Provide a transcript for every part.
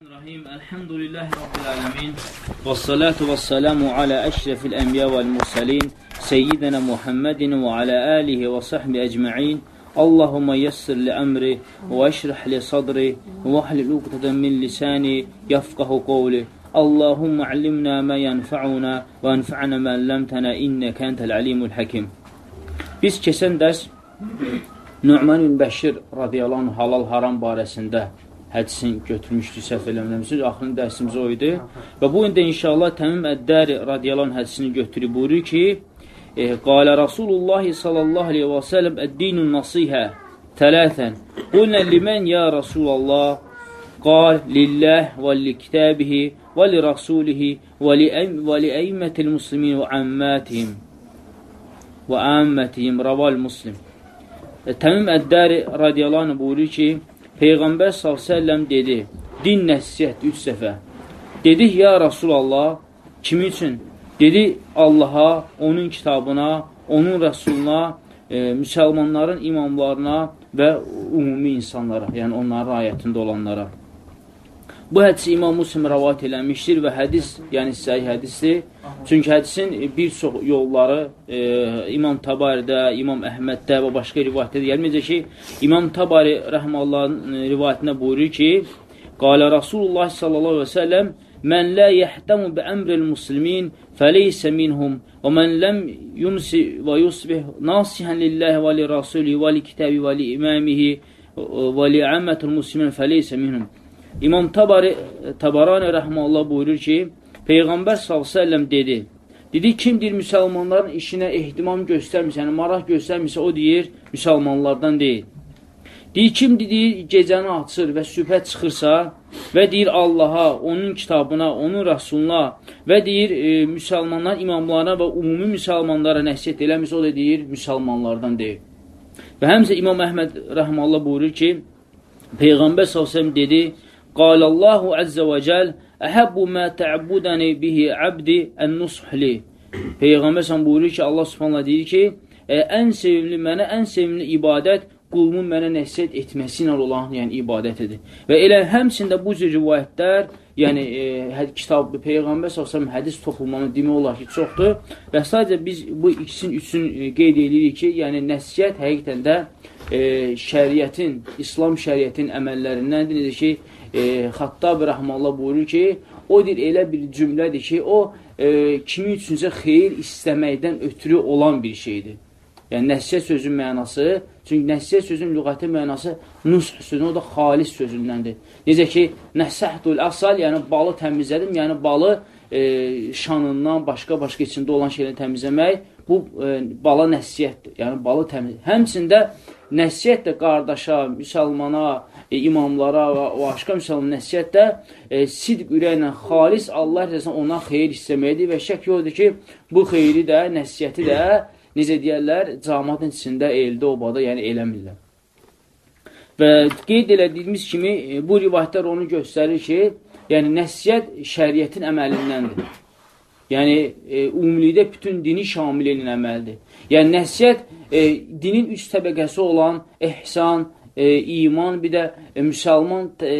الرحيم. الحمد لله رب العالمين والصلاة والسلام على أشرف الأنبياء والمرسلين سيدنا محمد وعلى آله وصحبه أجمعين. اللهم يسر لأمري واشرح لصدره صدري واحلل من لساني يفقه قوله اللهم علمنا ما ينفعنا وانفعنا ما علمتنا إنك أنت العليم الحكيم. بس keçən نعمان بشر رضي الله عنه حلال حرام بارسنده hədisini götürmüşdük səhv eləmirəmsiniz. Axırın dərsimiz o idi. Və bu ində inşallah Təmim Əddəri radiyallahu hədisini götürüb buyurur ki, e, Qalə Rasulullah sallallahu aleyhi və səlləm Əddinun nasihə tələthən. Qulnə limən ya Rasulallah Qal lillah və li kitabihi və li rasulihi və li əymətil muslimin və əmmətihim və əmmətihim raval muslim. E, Təmim Əddəri radiyallahu buyurur ki, Peyğəmbər s.ə.v dedi, din nəsiyyət üç səfə. Dedik, ya Rasulallah, kimi üçün? Dedi, Allaha, onun kitabına, onun rəsuluna, e, müsəlmanların imamlarına və ümumi insanlara, yəni onların ayətində olanlara. Bu hədisi İmam Muslim rəvat eləmişdir və hədis, yəni səhih hədisdir. Çünki hədisin bir çox yolları e, İmam Tabaridə, İmam Əhməddə və başqa rivayətdə gəlməyəcək ki, İmam Tabari rəhməllahın e, rivayətində buyurur ki, Qalə Rasulullah sallallahu aleyhi ve sellem Mən lə yəhdəmu bi əmril muslimin fəleysə minhum və mən ləm yumsi və yusbih nasihən lilləhi və li rasuli və li kitəbi və li imamihi və li əmmətul muslimin fəleysə minhum İmam Tabari, Tabarani rəhməllah buyurur ki, Peyğəmbər s.ə.v dedi, dedi, kimdir müsəlmanların işinə ehtimam göstərmirsə, yəni maraq göstərmirsə, o deyir, müsəlmanlardan deyil. Deyir, kim deyir, gecəni açır və sübhə çıxırsa və deyir Allaha, onun kitabına, onun rəsuluna və deyir e, müsəlmanlar imamlarına və ümumi müsəlmanlara nəsiyyət eləmirsə, o da deyir, müsəlmanlardan deyil. Və həmsə İmam Əhməd rəhməllah buyurur ki, Peyğəmbər s.ə.v dedi, Qalallahu əzzə və cəl Əhəbbu mə təəbbudəni bihi əbdi ən-nushli Peyğəmbər sən buyurur ki, Allah subhanallah deyir ki, e, ən sevimli, mənə ən sevimli ibadət qulumun mənə nəsiyyət etməsi ilə olan yəni, ibadətidir. Və elə həmçində bu cür rivayətlər, yəni e, hə, kitab, Peyğəmbər s.ə.v hədis toplumlarını demək olar ki, çoxdur və sadəcə biz bu ikisinin üçün e, qeyd edirik ki, yəni nəsiyyət həqiqətən də e, şəriətin, İslam şəriətin əməllərindəndir. Ki, e, Xattab Rəhmallah buyurur ki, o dir elə bir cümlədir ki, o e, kimi üçüncə xeyir istəməkdən ötürü olan bir şeydir. Yəni, nəsiyyət sözün mənası, çünki nəsiyyət sözün lüğəti mənası nush sözün, o da xalis sözündəndir. Necə ki, nəhsəhdul əsal, yəni balı təmizlədim, yəni balı e, şanından, başqa-başqa içində olan şeyləri təmizləmək, bu e, bala nəsiyyətdir, yəni balı təmiz. Həmçində nəsiyyət də qardaşa, müsəlmana, e, imamlara və başqa müsəlman nəsiyyətdə e, sidq ürəklə xalis Allah rəzəsən ona xeyir istəməkdir və şək yoxdur ki, bu xeyri də, nəsiyyəti də necə deyərlər, cəmatın içində eldə, obada, yəni eləmirlər. Və qeyd elədiyimiz kimi, e, bu rivayətlər onu göstərir ki, yəni nəsiyyət şəriətin əməlindəndir. Yəni, e, ümumilikdə bütün dini şamil elin əməldir. Yəni, nəsiyyət e, dinin üç təbəqəsi olan ehsan, e, iman, bir də e, müsəlman, e,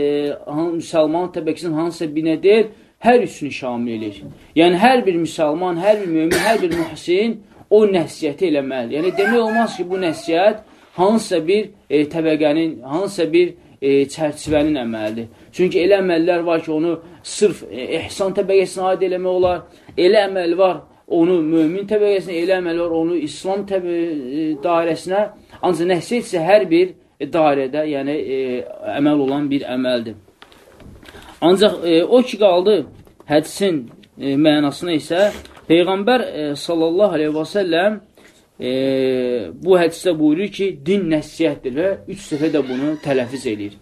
müsəlman təbəqəsinin hansısa binə deyil, hər üçünü şamil edir. Yəni, hər bir müsəlman, hər bir mümin, hər bir mühsin o nəsiyyəti eləməlidir. Yəni, demək olmaz ki, bu nəsiyyət hansısa bir e, təbəqənin, hansısa bir e, çərçivənin əməlidir. Çünki elə əməllər var ki, onu sırf e, ehsan təbəqəsinə aid eləmək olar. Elə əməl var, onu mömin təbəqəsinə, elə əməl var, onu İslam təbə, e, dairəsinə. Ancaq nəsiyyət isə hər bir dairədə, yəni e, əməl olan bir əməldir. Ancaq e, o ki qaldı hədisin e, mənasına isə Peyğəmbər e, sallallahu aleyhi və səlləm e, bu hədisdə buyurur ki, din nəsiyyətdir və üç səfə də bunu tələfiz edir.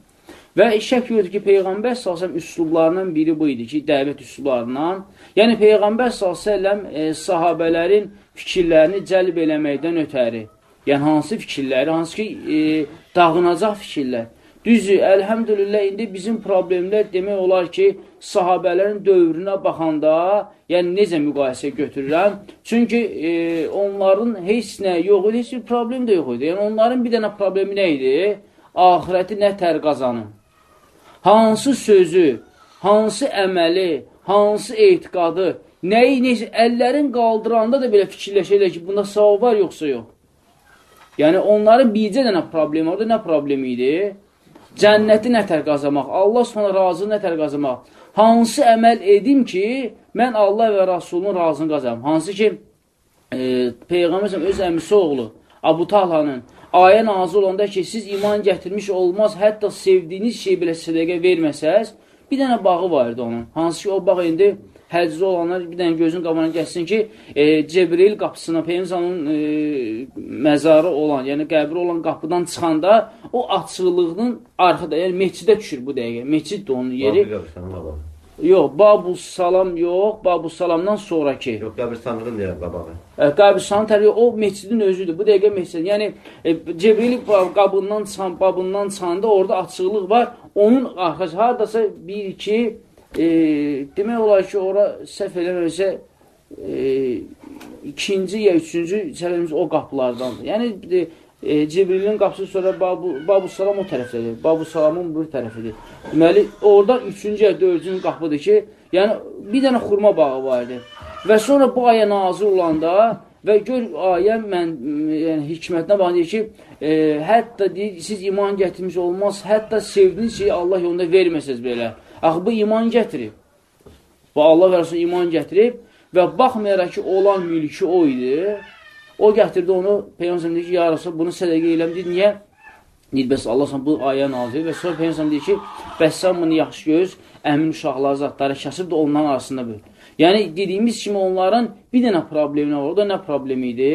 Və şək yoxdur ki, Peyğəmbər s.ə.v üslublarından biri bu idi ki, dəvət üslublarından. Yəni, Peyğəmbər s.ə.v e, sahabələrin fikirlərini cəlb eləməkdən ötəri Yəni, hansı fikirləri, hansı ki, e, dağınacaq fikirlər. Düzdür, əlhəmdülillah, indi bizim problemlər demək olar ki, sahabələrin dövrünə baxanda, yəni necə müqayisə götürürəm? Çünki e, onların heç nə yox idi, heç bir problem də yox idi. Yəni, onların bir dənə problemi nə idi? Ahirəti nə tər qazanın? Hansı sözü hansı əməli, hansı etiqadı, nəyi, necə, əllərin qaldıranda da belə fikirləşərlər ki, bunda savab var, yoxsa yox. Yəni, onların bircə dənə problemi orada nə problemi idi? Cənnəti nətər qazanmaq, Allah sonra razı nətər qazanmaq. Hansı əməl edim ki, mən Allah və Rasulun razını qazanım. Hansı ki, e, Peyğəmbər öz əmisi oğlu, Abu Talhanın ayə nazı olanda ki, siz iman gətirmiş olmaz, hətta sevdiyiniz şey belə sədəqə verməsəz, bir dənə bağı var idi onun. Hansı ki, o bağ indi həcri olanlar bir dənə gözün qabağına gəlsin ki, e, Cebril qapısına, Peyyəmsanın e, məzarı olan, yəni qəbri olan qapıdan çıxanda o açıqlığının arxada, yəni meçidə düşür bu dəqiqə. Meçid də onun yeri. Yox, Babus Salam yox, Babus Salamdan sonraki. Yox, qəbristanlığın deyirəm qabağı. E, qəbristanın təriqi o meçidin özüdür. Bu dəqiqə meçid. Yəni e, Cebril qabından çıxan, babından çıxanda orada açıqlıq var. Onun arxası hardasa 1 2 e, demək olar ki, ora səhv eləməsə e, ikinci ya üçüncü səhvimiz o qapılardandır. Yəni, e, e, Cibrilin qapısı sonra Babu, Babu Salam o tərəfdədir. Babu Salamın bu tərəfidir. Deməli, oradan üçüncü ya dördüncü qapıdır ki, yəni bir dənə xurma bağı vardı. Və sonra bu aya nazir olanda və gör ayə mən yəni hikmətinə bax deyir ki, e, hətta deyir, siz iman gətirmiş olmaz, hətta sevdiyiniz şeyi Allah yolunda verməsəz belə. Axı, bu iman gətirib. Bu Allah və Rasul iman gətirib və baxmayaraq ki, olan mülki o idi, o gətirdi onu, Peyyəmsəm deyir ki, ya Rasul, bunu sədəqə eləm, deyir, niyə? Deyir, bəs Allah bu ayə nazir və sonra Peyyəmsəm deyir ki, bəs sən bunu yaxşı göz, əmin uşaqları, zatları kəsib də onların arasında böl. Yəni, dediyimiz kimi onların bir dənə problemi var, o da nə problemi idi?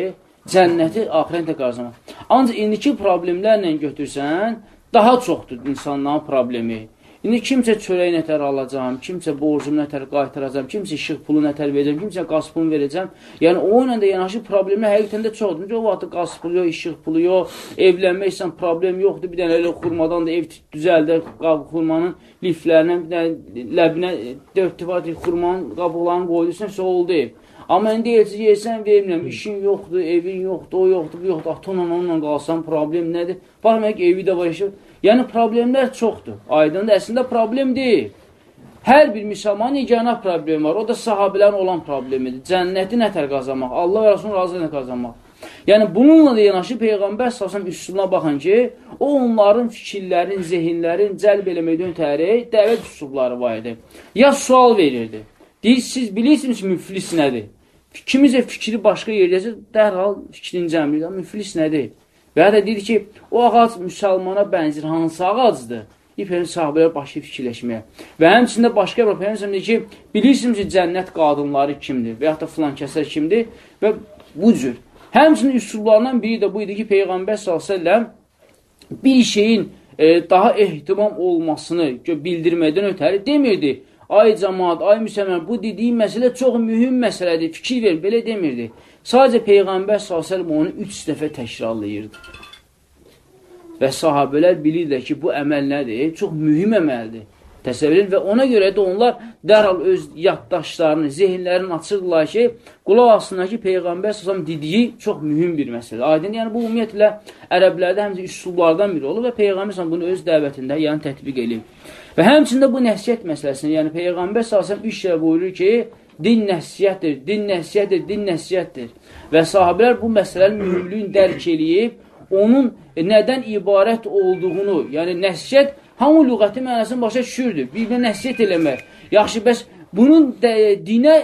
Cənnəti ahirətə qazanmaq. Ancaq indiki problemlərlə götürsən, daha çoxdur insanların problemi. İndi kimsə çörək nətər alacam, kimsə borcum nətər qaytaracam, kimsə işıq pulu nətər verəcəm, kimsə qaz pulu verəcəm. Yəni, o ilə də yanaşı problemlər həqiqətən də çoxdur. O vaxt qaz pulu yox, işıq pulu yox, evlənməksən problem yoxdur. Bir dənə elə xurmadan da ev düzəldir, xurmanın liflərindən, bir dənə ləbinə dörd tifat xurmanın qabıqlarını qoydursan, isə oldu ev. Amma indi elçi yeysən, vermirəm, işin yoxdur, evin yoxdur, o yoxdur, bu yoxdur, atonla onunla qalsan, problem nədir? Baxmayaq evi də var, işi Yəni, problemlər çoxdur. Aydındır, əslində problem deyil. Hər bir müsəlman yeganə problem var. O da sahabilərin olan problemidir. Cənnəti nətər qazanmaq, Allah və Rasulun razılığını qazanmaq. Yəni, bununla da yanaşı Peyğəmbər səsəm üsuluna baxın ki, o onların fikirlərin, zehinlərin cəlb eləməkdən ötəri dəvət üsulları var idi. Ya sual verirdi. Deyir, siz bilirsiniz müflis nədir? Kimizə fikri başqa yerdəsə, dərhal fikrini cəmləyir. Müflis nədir? Və ya da deyir ki, o ağac müsəlmana bənzir, hansı ağacdır? İpərin sahabələr başı fikirləşməyə. Və həmçində başqa bir Peyğəmbər deyir ki, bilirsiniz ki, cənnət qadınları kimdir və ya da filan kəsər kimdir və bu cür. Həmçinin üsullarından biri də bu idi ki, Peyğəmbər s.ə.v bir şeyin e, daha ehtimam olmasını bildirməkdən ötəri demirdi. Ay cəmaat, ay müsəlman, bu dediyim məsələ çox mühüm məsələdir, fikir verin, belə demirdi. Sadəcə Peyğəmbər s.ə.v onu üç dəfə təkrarlayırdı. Və sahabələr bilirlər ki, bu əməl nədir? Çox mühüm əməldir. Təsəvvür və ona görə də onlar dərhal öz yaddaşlarını, zehinlərini açırlar ki, qulaq asınlar ki, Peyğəmbər s.ə.v dediyi çox mühüm bir məsələ. Aydın, yəni bu ümumiyyətlə ərəblərdə həmcə üsullardan biri olur və Peyğəmbər s.ə.v bunu öz dəvətində yəni tətbiq edib. Və həmçində bu nəsiyyət məsələsini, yəni Peyğəmbər s.ə.v üç şey buyurur ki, din nəsiyyətdir, din nəsiyyətdir, din nəsiyyətdir. Və sahabələr bu məsələnin mühümlüyünü dərk eləyib, onun nədən ibarət olduğunu, yəni nəsiyyət, hamı lüğəti mənasını başa düşürdür. Bir-birinə nəsiyyət eləmək. Yaxşı, bəs bunun də, dinə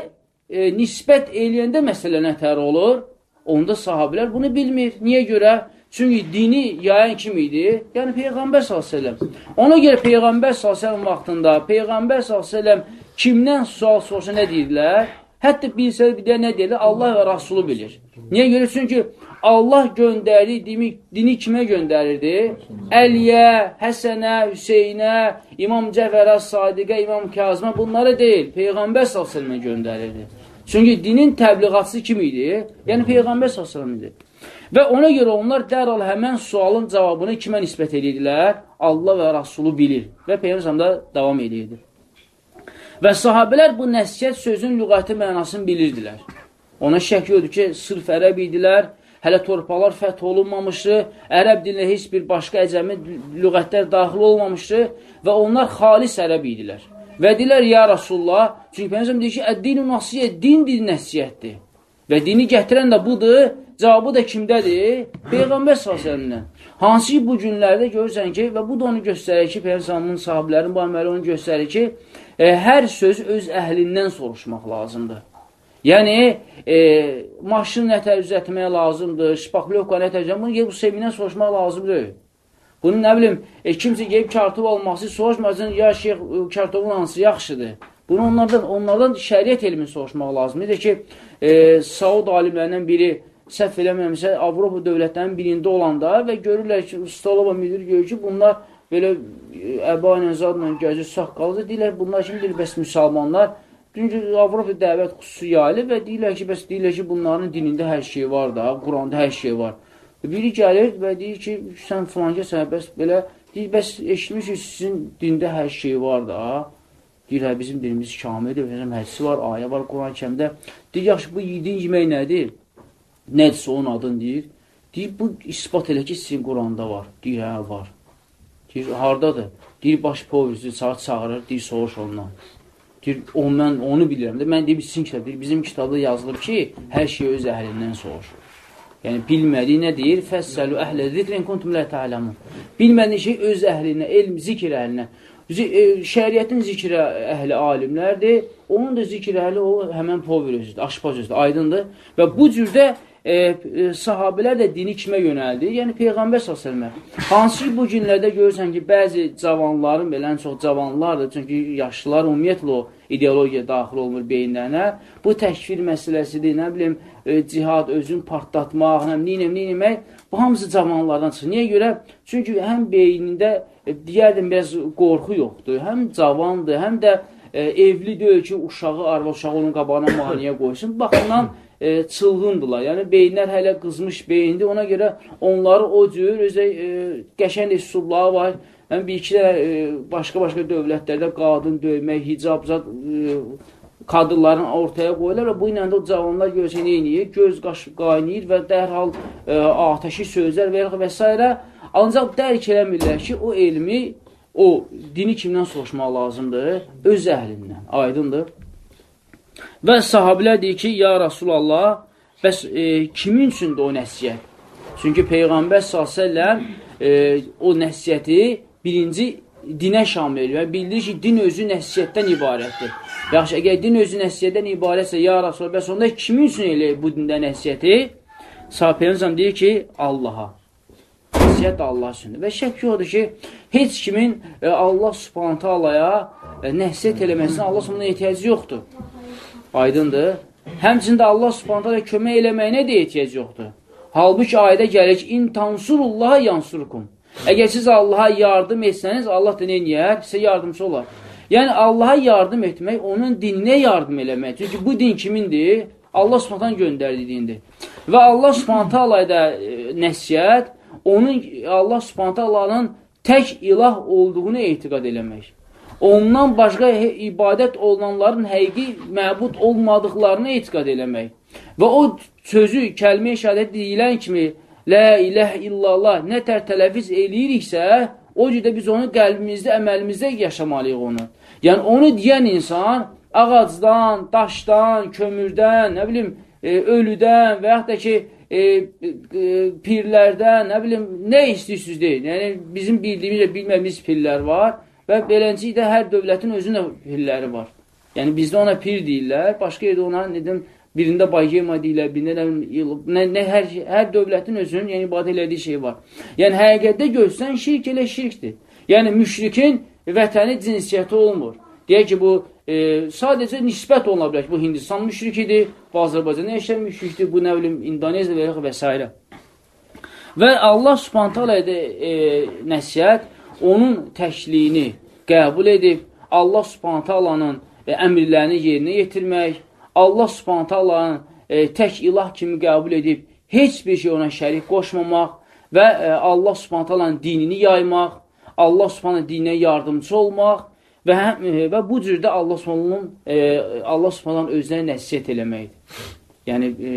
e, nisbət eləyəndə məsələ nətər olur? Onda sahabələr bunu bilmir. Niyə görə? Çünki dini yayan kim idi? Yəni Peyğəmbər s.ə.v. Ona görə Peyğəmbər s.ə.v vaxtında Peyğəmbər s.ə.v kimdən sual sorsa nə deyirlər? Hətta bilsə bir də nə deyirlər? Allah və Rasulu bilir. Niyə görə? Çünki Allah göndərdi, dini, dini kimə göndərirdi? Əliyə, Həsənə, Hüseynə, İmam Cəfərə, Sadiqə, İmam Kazımə bunları deyil. Peyğəmbər s.ə.və göndərirdi. Çünki dinin təbliğatçısı kim idi? Yəni Peyğəmbər s.ə.v idi. Və ona görə onlar dərhal həmən sualın cavabını kimə nisbət edirlər? Allah və Rasulu bilir. Və Peyğəmbər da davam edirdi. Və sahabələr bu nəsiyyət sözün lüğəti mənasını bilirdilər. Ona şək yoxdur ki, sırf ərəb idilər, hələ torpaqlar fəth olunmamışdı, ərəb dilinə heç bir başqa əcəmi lüğətlər daxil olmamışdı və onlar xalis ərəb idilər. Və deyirlər, ya Rasulullah, çünki Peyyəmsəm deyir ki, əddin-i nasiyyət, dindir nəsiyyətdir. Və dini gətirən də budur, cavabı da kimdədir? Peyğəmbər s.ə.v-dən. Hansı ki, bu günlərdə görürsən ki, və bu da onu göstərir ki, Peyğəmbərin sahiblərin bu əməli onu göstərir ki, e, hər söz öz əhlindən soruşmaq lazımdır. Yəni, e, maşın nətər düzətmək lazımdır, şpaklovka nətər düzətmək, bunu gəlib sevindən soruşmaq lazımdır. Bunu nə bilim, e, kimsə gəlib kartov olması soruşmasın, ya şeyx e, kartovun hansı yaxşıdır. Bunu onlardan, onlardan şəriət elmini soruşmaq lazımdır. Necə ki, e, Saud alimlərindən biri səhv eləməmişsə, Avropa dövlətlərinin birində olanda və görürlər ki, Ustalova müdir görür ki, bunlar belə e, əba ilə zadla gəzir, saqqalıdır, deyirlər, bunlar kimdir, bəs müsəlmanlar Çünki Avropa dəvət xüsusi yayılır və deyirlər ki, bəs deyirlər ki, bunların dinində hər şey var da, Quranda hər şey var. Biri gəlir və deyir ki, sən filan kəsən, bəs belə, deyir, bəs eşitmiş ki, sizin dində hər şey var da. Deyir, hə, bizim dinimiz kamildir, bizim hədisi var, ayə var Quran kəmdə. Deyir, yaxşı, bu yediyin yemək nədir? Nədirsə onun adını deyir. Deyir, bu ispat elə ki, sizin Quranda var. Deyir, hə, var. Deyir, hardadır? Deyir, baş povrisi saat çağırır, deyir, soğuş ondan. Deyir, o, mən onu bilirəm də. Mən deyib, sizin kitab deyir, bizim kitabda yazılıb ki, hər şey öz əhlindən soruşur. Yəni, bilmədiyi nə deyir? Fəssəlu əhlə zikrin kuntum lə tə'ləmun. Bilmədiyi şey öz əhlinə, elm, zikr əhlinə. E, şəriətin zikr əhli alimlərdir. Onun da zikr əhli o həmən pover özüdür, aşpaz özüdür, aydındır. Və bu cürdə e, e, sahabilər də dini kimə yönəldi? Yəni Peyğəmbər s.ə.və. Hansı ki, bu günlərdə görürsən ki, bəzi cavanların, belə ən çox cavanlardır, çünki yaşlılar ümumiyyətlə o ideologiya daxil olmur beyinlərinə. Bu təkfir məsələsidir, nə bilim, e, cihad, özün partlatmaq, nə bilim, neyinmək, bu hamısı cavanlardan çıxır. Niyə görə? Çünki həm beynində, e, deyərdim, biraz qorxu yoxdur, həm cavandır, həm də e, evli deyil ki, uşağı, arva uşağı onun qabağına maniyə qoysun. Baxımdan, e, çılğındırlar. Yəni, beyinlər hələ qızmış beyindir. Ona görə onları o cür, özə e, qəşən üsulları var. Yəni, bir-iki də başqa-başqa e, dövlətlərdə qadın döymək, hicab, zat, e, qadınların ortaya qoyurlar və bu ilə də o cavanlar görsə neyiniyir? Göz qaş qaynayır və dərhal e, ateşi sözlər verir və s. Ancaq dərk eləmirlər ki, o elmi, o dini kimdən soruşmaq lazımdır? Öz əhlindən. Aydındır. Və sahabilər deyir ki, ya Rasulallah, bəs e, kimin üçündür o nəsiyyət? Çünki Peyğəmbər s.ə.v e, o nəsiyyəti birinci dinə şamil və bildirir ki, din özü nəsiyyətdən ibarətdir. Yaxşı, əgər din özü nəsiyyətdən ibarətsə, ya Rasulallah, bəs onda kimin üçün eləyir bu dində nəsiyyəti? Sahabəyəmzəm deyir ki, Allaha. Nəsiyyət Allah üçündür. Və şək yoxdur ki, heç kimin e, Allah subhanətə alaya e, nəsiyyət eləməsinə Allah subhanətə ehtiyacı yoxdur. Aydındır. Həmçində Allah subhanətə kömək eləməyinə də ehtiyac yoxdur. Halbuki ayədə gəlir ki, in tansurullaha yansurkum. Əgər siz Allaha yardım etsəniz, Allah da neyər? Sizə yardımcı olar. Yəni, Allaha yardım etmək, onun dininə yardım eləmək. Çünki bu din kimindir? Allah subhanətən göndərdiyi dindir. Və Allah subhanətə alayda e, nəsiyyət, onun Allah subhanətə alanın tək ilah olduğunu etiqad eləmək ondan başqa ibadət olunanların həqiqi məbud olmadıqlarını etiqad eləmək. Və o sözü, kəlmə şəhadət deyilən kimi, Lə iləh illallah, nə tər tələfiz eləyiriksə, o cüdə biz onu qəlbimizdə, əməlimizdə yaşamalıyıq onu. Yəni, onu deyən insan ağacdan, daşdan, kömürdən, nə bilim, e, ölüdən və yaxud da ki, e, e, pirlərdən, nə bilim, nə istəyirsiniz deyil. Yəni, bizim bildiyimiz və bilmədiyimiz pirlər var. Və beləncə hər dövlətin özünün hilləri var. Yəni bizdə ona pir deyirlər, başqa yerdə ona nedim birində baygema deyirlər, birində nə, nə hər, hər dövlətin özünün yəni ibadə elədiyi şey var. Yəni həqiqətdə görsən şirk elə şirkdir. Yəni müşrikin vətəni cinsiyyəti olmur. Deyək ki, bu e, sadəcə nisbət oluna bilər ki, bu Hindistan müşrikidir, bu Azərbaycan yaşayan müşrikdir, bu nə bilim İndoneziya və, və s. Və Allah subhanətə alədə e, nəsiyyət onun təkliyini qəbul edib, Allah subhanətə alanın e, əmrlərini yerinə yetirmək, Allah subhanətə alanın e, tək ilah kimi qəbul edib, heç bir şey ona şərik qoşmamaq və e, Allah subhanətə alanın dinini yaymaq, Allah subhanətə dininə yardımcı olmaq və, həm, e, və bu cürdə Allah subhanətənin e, Allah subhanətənin özünə nəsiyyət eləməkdir. Yəni, e,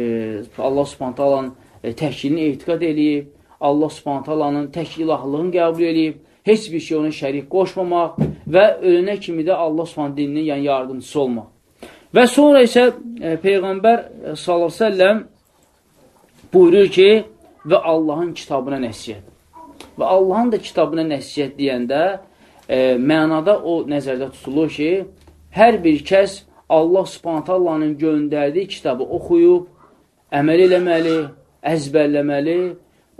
Allah subhanətə alanın e, təkliyini etiqad eləyib, Allah subhanətə alanın tək ilahlığını qəbul eləyib, heç bir şey ona şərik qoşmamaq və ölənə kimi də Allah Subhanahu dininin yəni yardımçısı olmaq. Və sonra isə e, Peyğəmbər e, sallallahu əleyhi və səlləm buyurur ki, və Allahın kitabına nəsiyyət. Və Allahın da kitabına nəsiyyət deyəndə e, mənada o nəzərdə tutulur ki, hər bir kəs Allah subhanət Allahın göndərdiyi kitabı oxuyub, əməl eləməli, əzbərləməli,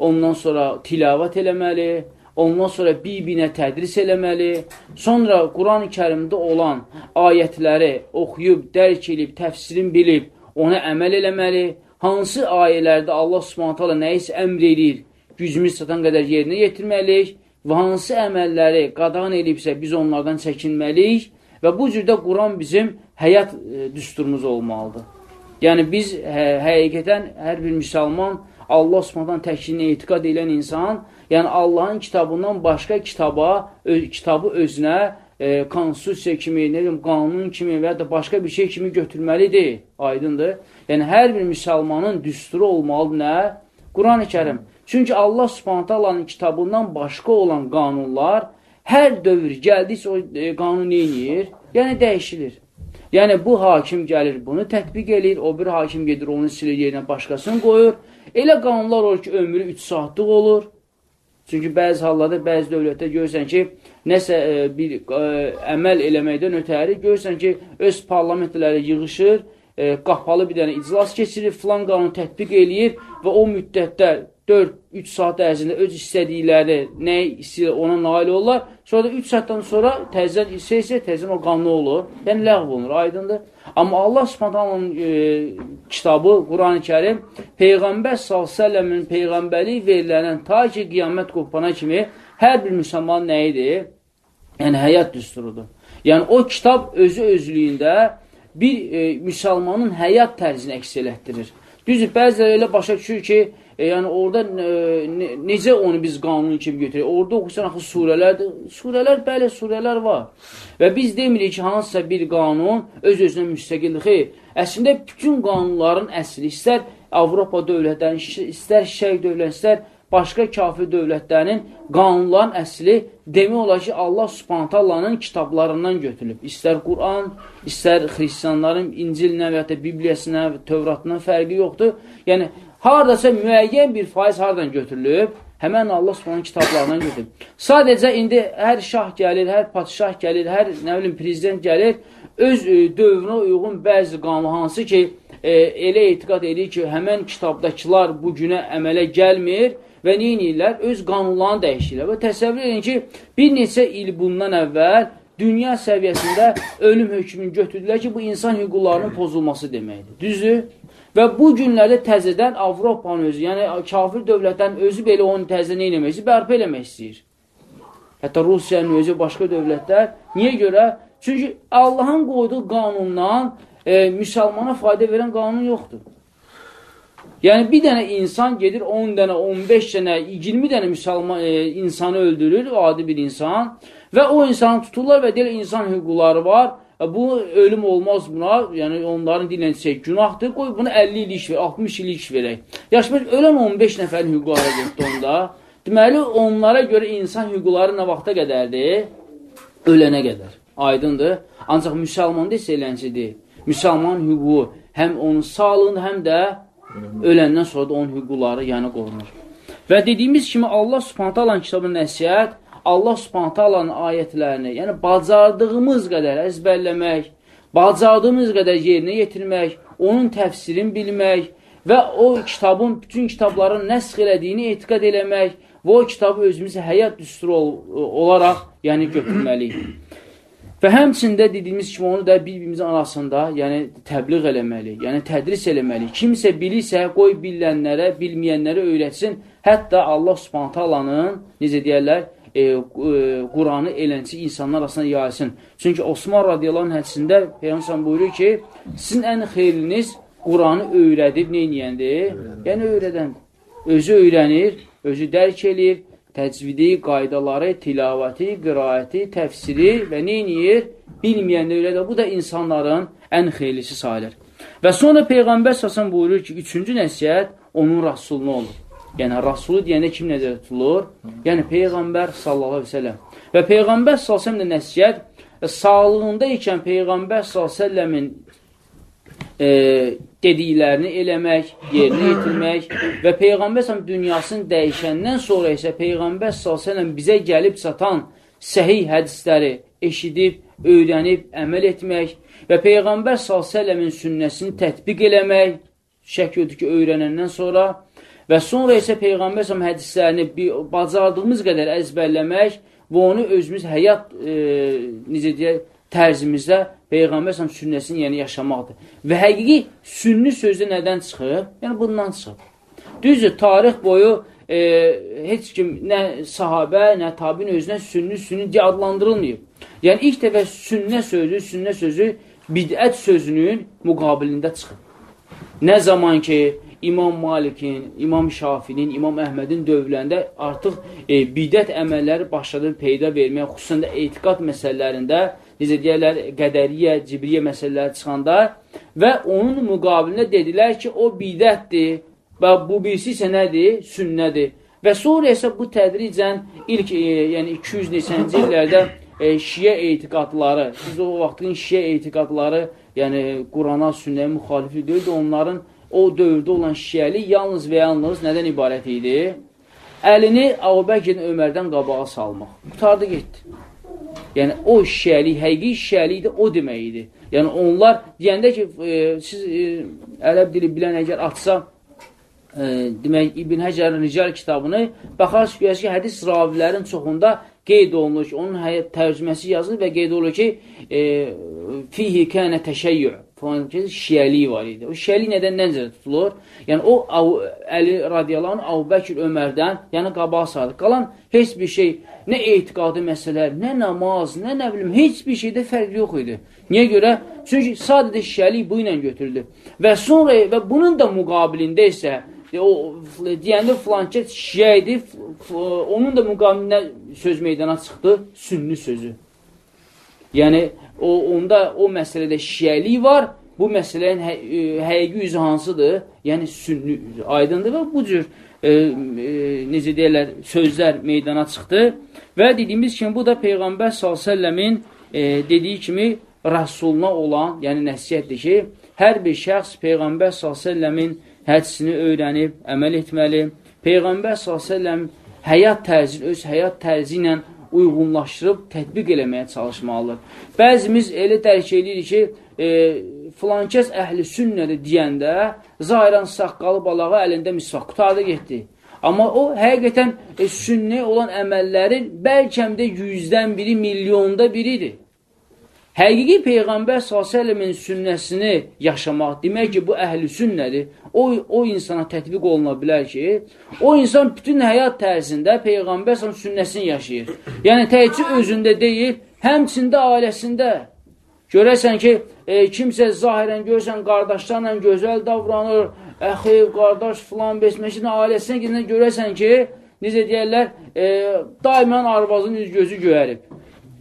ondan sonra tilavət eləməli, ondan sonra bir-birinə tədris eləməli, sonra Quran-ı kərimdə olan ayətləri oxuyub, dərk edib, təfsirin bilib, ona əməl eləməli, hansı ayələrdə Allah subhanət hala nəyisə əmr edir, gücümüz çatan qədər yerinə yetirməliyik və hansı əməlləri qadağan edibsə biz onlardan çəkinməliyik və bu cürdə Quran bizim həyat e, düsturumuz olmalıdır. Yəni biz hə, həqiqətən hər bir müsəlman Allah Subhanahu təkliyə etiqad edən insan, yəni Allahın kitabından başqa kitaba, öz, kitabı özünə e, konstitusiya kimi, nə bilim, qanun kimi və ya da başqa bir şey kimi götürməlidir. Aydındır? Yəni hər bir müsəlmanın düsturu olmalıdır nə? Quran-ı Kərim. Çünki Allah Subhanahu Allahın kitabından başqa olan qanunlar hər dövr gəldikcə o e, qanun neyinir? Yəni dəyişilir. Yəni bu hakim gəlir, bunu tətbiq eləyir, o bir hakim gedir, onu silir yerinə başqasını qoyur. Elə qanunlar olur ki, ömrü 3 saatlıq olur. Çünki bəzi hallarda, bəzi dövlətdə görürsən ki, nəsə e, bir e, əməl eləməkdən ötəri görürsən ki, öz parlamentləri yığışır, e, qapalı bir dənə iclas keçirir, filan qanunu tətbiq eləyir və o müddətdə 4-3 saat ərzində öz istədikləri nə istəyir ona nail olurlar. Sonra da 3 saatdan sonra təzən sessiya təzən o qanlı olur. Yəni ləğv olunur, aydındır. Amma Allah Subhanahu e, kitabı Quran-ı Kərim Peyğəmbər sallalləmin peyğəmbərlik verilənən ta ki qiyamət qopana kimi hər bir müsəlman nə idi? Yəni həyat düsturudur. Yəni o kitab özü özlüyündə bir e, müsəlmanın həyat tərzini əks elətdirir. Düzdür, bəziləri elə başa düşür ki, E, yəni orada e, ne, necə onu biz qanun kimi götürək? Orada oxusan axı surələrdir. Surələr, bəli, surələr var. Və biz demirik ki, hansısa bir qanun öz-özünə müstəqildir. Xeyr, əslində bütün qanunların əsli istər Avropa dövlətlərinin, istər şərq dövlət, istər başqa kafir dövlətlərinin qanunların əsli demək olar ki, Allah subhanətə Allahın kitablarından götürülüb. İstər Quran, istər xristiyanların İncilinə və ya da Bibliyasına, Tövratından fərqi yoxdur. Yəni, haradasa müəyyən bir faiz haradan götürülüb? Həmən Allah Subhanahu kitablarından götürülüb. Sadəcə indi hər şah gəlir, hər padşah gəlir, hər nə bilim prezident gəlir, öz e, dövrünə uyğun bəzi qanun hansı ki, e, elə etiqad edir ki, həmən kitabdakılar bu günə əmələ gəlmir və nə edirlər? Öz qanunlarını dəyişirlər. Və təsəvvür edin ki, bir neçə il bundan əvvəl dünya səviyyəsində ölüm hökmünü götürdülər ki, bu insan hüquqlarının pozulması deməkdir. Düzdür? Və bu günlərdə təzədən Avropanın özü, yəni kafir dövlətdən özü belə onu təzə nə eləmək istəyir? Bərpa eləmək istəyir. Hətta Rusiyanın özü, başqa dövlətlər. Niyə görə? Çünki Allahın qoyduğu qanundan e, müsəlmana fayda verən qanun yoxdur. Yəni bir dənə insan gedir 10 dənə, 15 dənə, 20 dənə müsəlman e, insanı öldürür, adi bir insan və o insanı tuturlar və deyir insan hüquqları var Bu ölüm olmaz buna, yəni onların dilən şey günahdır. Qoy bunu 50 il iş ver, 60 il iş verək. Yaşmış ölən 15 nəfərin hüquqları getdi onda. Deməli, onlara görə insan hüquqları nə vaxta qədərdir? Ölənə qədər. Aydındır. Ancaq müsəlmanda isə eləncidir. Müsəlman hüququ həm onun sağlığında, həm də öləndən sonra da onun hüquqları yəni qorunur. Və dediyimiz kimi Allah subhanət alan kitabın nəsiyyət Allah subhantalanın ayətlərini, yəni bacardığımız qədər əzbərləmək, bacardığımız qədər yerinə yetirmək, onun təfsirini bilmək və o kitabın, bütün kitabların nəsx elədiyini etiqad eləmək və o kitabı özümüzə həyat düsturu ol olaraq yəni götürməliyik. Və həmçində dediyimiz kimi onu da bir-birimizin arasında yəni təbliğ eləməli, yəni tədris eləməli. Kimsə bilirsə, qoy bilənlərə, bilməyənlərə öyrətsin. Hətta Allah subhanət alanın, necə deyərlər, e, e, Quranı elənçi insanlar arasında yayılsın. Çünki Osman radiyallahu anh hədisində Peyğəmbər buyurur ki, sizin ən xeyriniz Quranı öyrədib neyniyəndir? Yəni öyrədəndir. Özü öyrənir, özü dərk eləyir, təcvidi, qaydaları, tilavəti, qiraəti, təfsiri və neyniyir? Bilməyən öyrədir. Bu da insanların ən xeylisi sayılır. Və sonra Peyğəmbər səsən buyurur ki, üçüncü nəsiyyət onun rasuluna olur. Yəni, Rasulu deyəndə kim nəzərdə tutulur? Yəni, Peyğəmbər sallallahu aleyhi ve sellem. Və Peyğəmbər sallallahu aleyhi ve sellem nəsiyyət, sağlığında ikən Peyğəmbər s.ə.v-in e, dediklərini eləmək, yerinə yetirmək və Peyğəmbər s.ə.v dünyasını dəyişəndən sonra isə Peyğəmbər s.ə.v bizə gəlib çatan səhih hədisləri eşidib, öyrənib, əməl etmək və Peyğəmbər s.ə.v-in sünnəsini tətbiq eləmək, şək yoxdur ki, öyrənəndən sonra və sonra isə Peyğəmbər s.ə.v hədislərini bacardığımız qədər əzbərləmək və onu özümüz həyat, e, necə deyək, tərzimizdə Peyğəmbər səhəm sünnəsini yəni yaşamaqdır. Və həqiqi sünni sözü nədən çıxıb? Yəni bundan çıxıb. Düzdür, tarix boyu e, heç kim nə sahabə, nə tabin özünə sünni sünni deyə adlandırılmayıb. Yəni ilk dəfə sünnə sözü, sünnə sözü bidət sözünün müqabilində çıxıb. Nə zaman ki, İmam Malikin, İmam Şafinin, İmam Əhmədin dövrlərində artıq e, bidət əməlləri başladı peyda verməyə, xüsusən də etiqat məsələlərində, necə deyərlər, qədəriyyə, cibriyə məsələləri çıxanda və onun müqabilində dedilər ki, o bidətdir və bu birisi isə nədir? Sünnədir. Və sonra isə bu tədricən ilk, e, yəni 200 neçənci illərdə e, şiə etiqadları, siz o vaxtın şiə etiqadları, yəni Qurana, sünnəyə müxalifi deyildi, onların o dövrdə olan şiəlik yalnız və yalnız nədən ibarət idi? Əlini Əbubəkirin Ömərdən qabağa salmaq. Qutardı getdi. Yəni, o şiəlik, həqiqi şiəlik də o demək idi. Yəni, onlar deyəndə ki, e, siz e, ərəb dili bilən əgər atsa, e, demək, İbn Həcərin Rical kitabını, baxarsınız ki, hədis ravilərin çoxunda qeyd olunur ki, onun tərcüməsi yazılır və qeyd olunur ki, e, fihi kənə təşəyyü falan ki, şiəliyi var idi. O şiəlik nədən nəzərdə tutulur? Yəni, o Əli radiyalarının Avbəkir Ömərdən, yəni qabağa sardı. Qalan heç bir şey, nə etiqadı məsələlər, nə namaz, nə nə bilim, heç bir şeydə fərq yox idi. Niyə görə? Çünki sadəcə şiəlik bu ilə götürüldü. Və sonra, və bunun da müqabilində isə, o deyəndə filankət şiə idi, onun da müqabilində söz meydana çıxdı, sünni sözü. Yəni, o, onda o məsələdə şiəlik var, bu məsələnin hə, ə, e, həqiqi üzü hansıdır? Yəni, sünni üzü. Aydındır və bu cür e, e, necə deyərlər, sözlər meydana çıxdı və dediyimiz kimi, bu da Peyğəmbər s.ə.v-in e, dediyi kimi rəsuluna olan, yəni nəsiyyətdir ki, hər bir şəxs Peyğəmbər s.ə.v-in hədisini öyrənib, əməl etməli. Peyğəmbər s.ə.v həyat tərzi, öz həyat tərzi ilə uyğunlaşdırıb tətbiq eləməyə çalışmalıdır. Bəzimiz elə dərk edirik ki, e, filankəs əhli sünnədir deyəndə, zahirən saqqalı balağı əlində misvaq, qutarda getdi. Amma o, həqiqətən e, sünnə olan əməllərin bəlkəm də yüzdən biri, milyonda biridir. Həqiqi Peyğəmbər s.ə.v-in sünnəsini yaşamaq, demək ki, bu əhli sünnədir. O, o insana tətbiq oluna bilər ki, o insan bütün həyat tərzində Peyğəmbər s.ə.v sünnəsini yaşayır. Yəni, təhcə özündə deyil, həmçində ailəsində. Görəsən ki, e, kimsə zahirən görsən, qardaşlarla gözəl davranır, əxi, qardaş filan besməşin ailəsinə gidən görəsən ki, necə deyərlər, e, daimən arvazın üz gözü göyərib.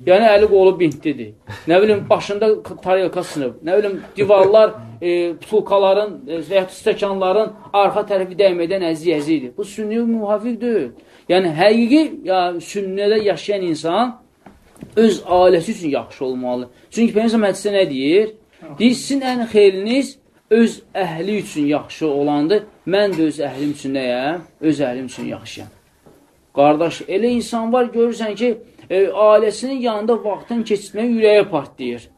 Yəni əli qolu bintlidir. Nə bilim başında tarelka sınıb. Nə bilim divarlar, e, pulkaların e, və ya stəkanların arxa tərəfi dəyməkdən əziyyəzidir. Bu sünniyə müvafiq deyil. Yəni həqiqi ya sünnədə yaşayan insan öz ailəsi üçün yaxşı olmalı. Çünki Peyğəmbər hədisdə nə deyir? Deyir, sizin ən xeyriniz öz əhli üçün yaxşı olandır. Mən də öz əhlim üçün nəyəm? Öz əhlim üçün yaxşıyam. Qardaş, elə insan var, görürsən ki, e, ailəsinin yanında vaxtın keçirməyə ürəyə partlayır.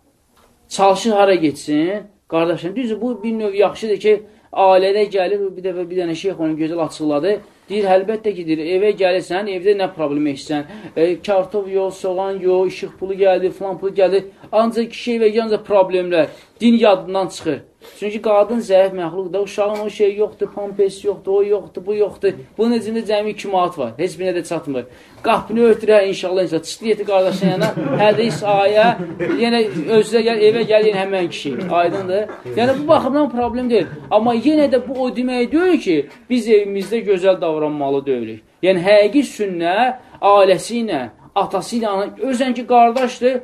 Çalışır hara getsin. Qardaşım, düzdür, bu bir növ yaxşıdır ki, ailədə gəlir, bir dəfə bir dənə şeyx onu gözəl açıqladı. Deyir, əlbəttə ki, deyir, evə gəlirsən, evdə nə problem eşsən, e, kartof yox, soğan yox, işıq pulu gəldi, filan pulu gəldi. Ancaq kişi evə gəncə problemlər, din yadından çıxır. Çünki qadın zəif məxluqdur. Uşağın o şey yoxdur, pampes yoxdur, o yoxdur, bu yoxdur. Bunun içində cəmi 2 manat var. Heç birinə də çatmır. Qapını örtürə inşallah inşallah. Çıxdı yeti qardaşın yanına. Hədis ayə, yenə özünə gəl, evə gəl yenə həmən kişi. Aydındır? Yəni bu baxımdan problem deyil. Amma yenə də bu o demək deyil ki, biz evimizdə gözəl davranmalı deyilik. Yəni həqiqi sünnə ailəsi ilə, atası ilə, özən ki qardaşdır,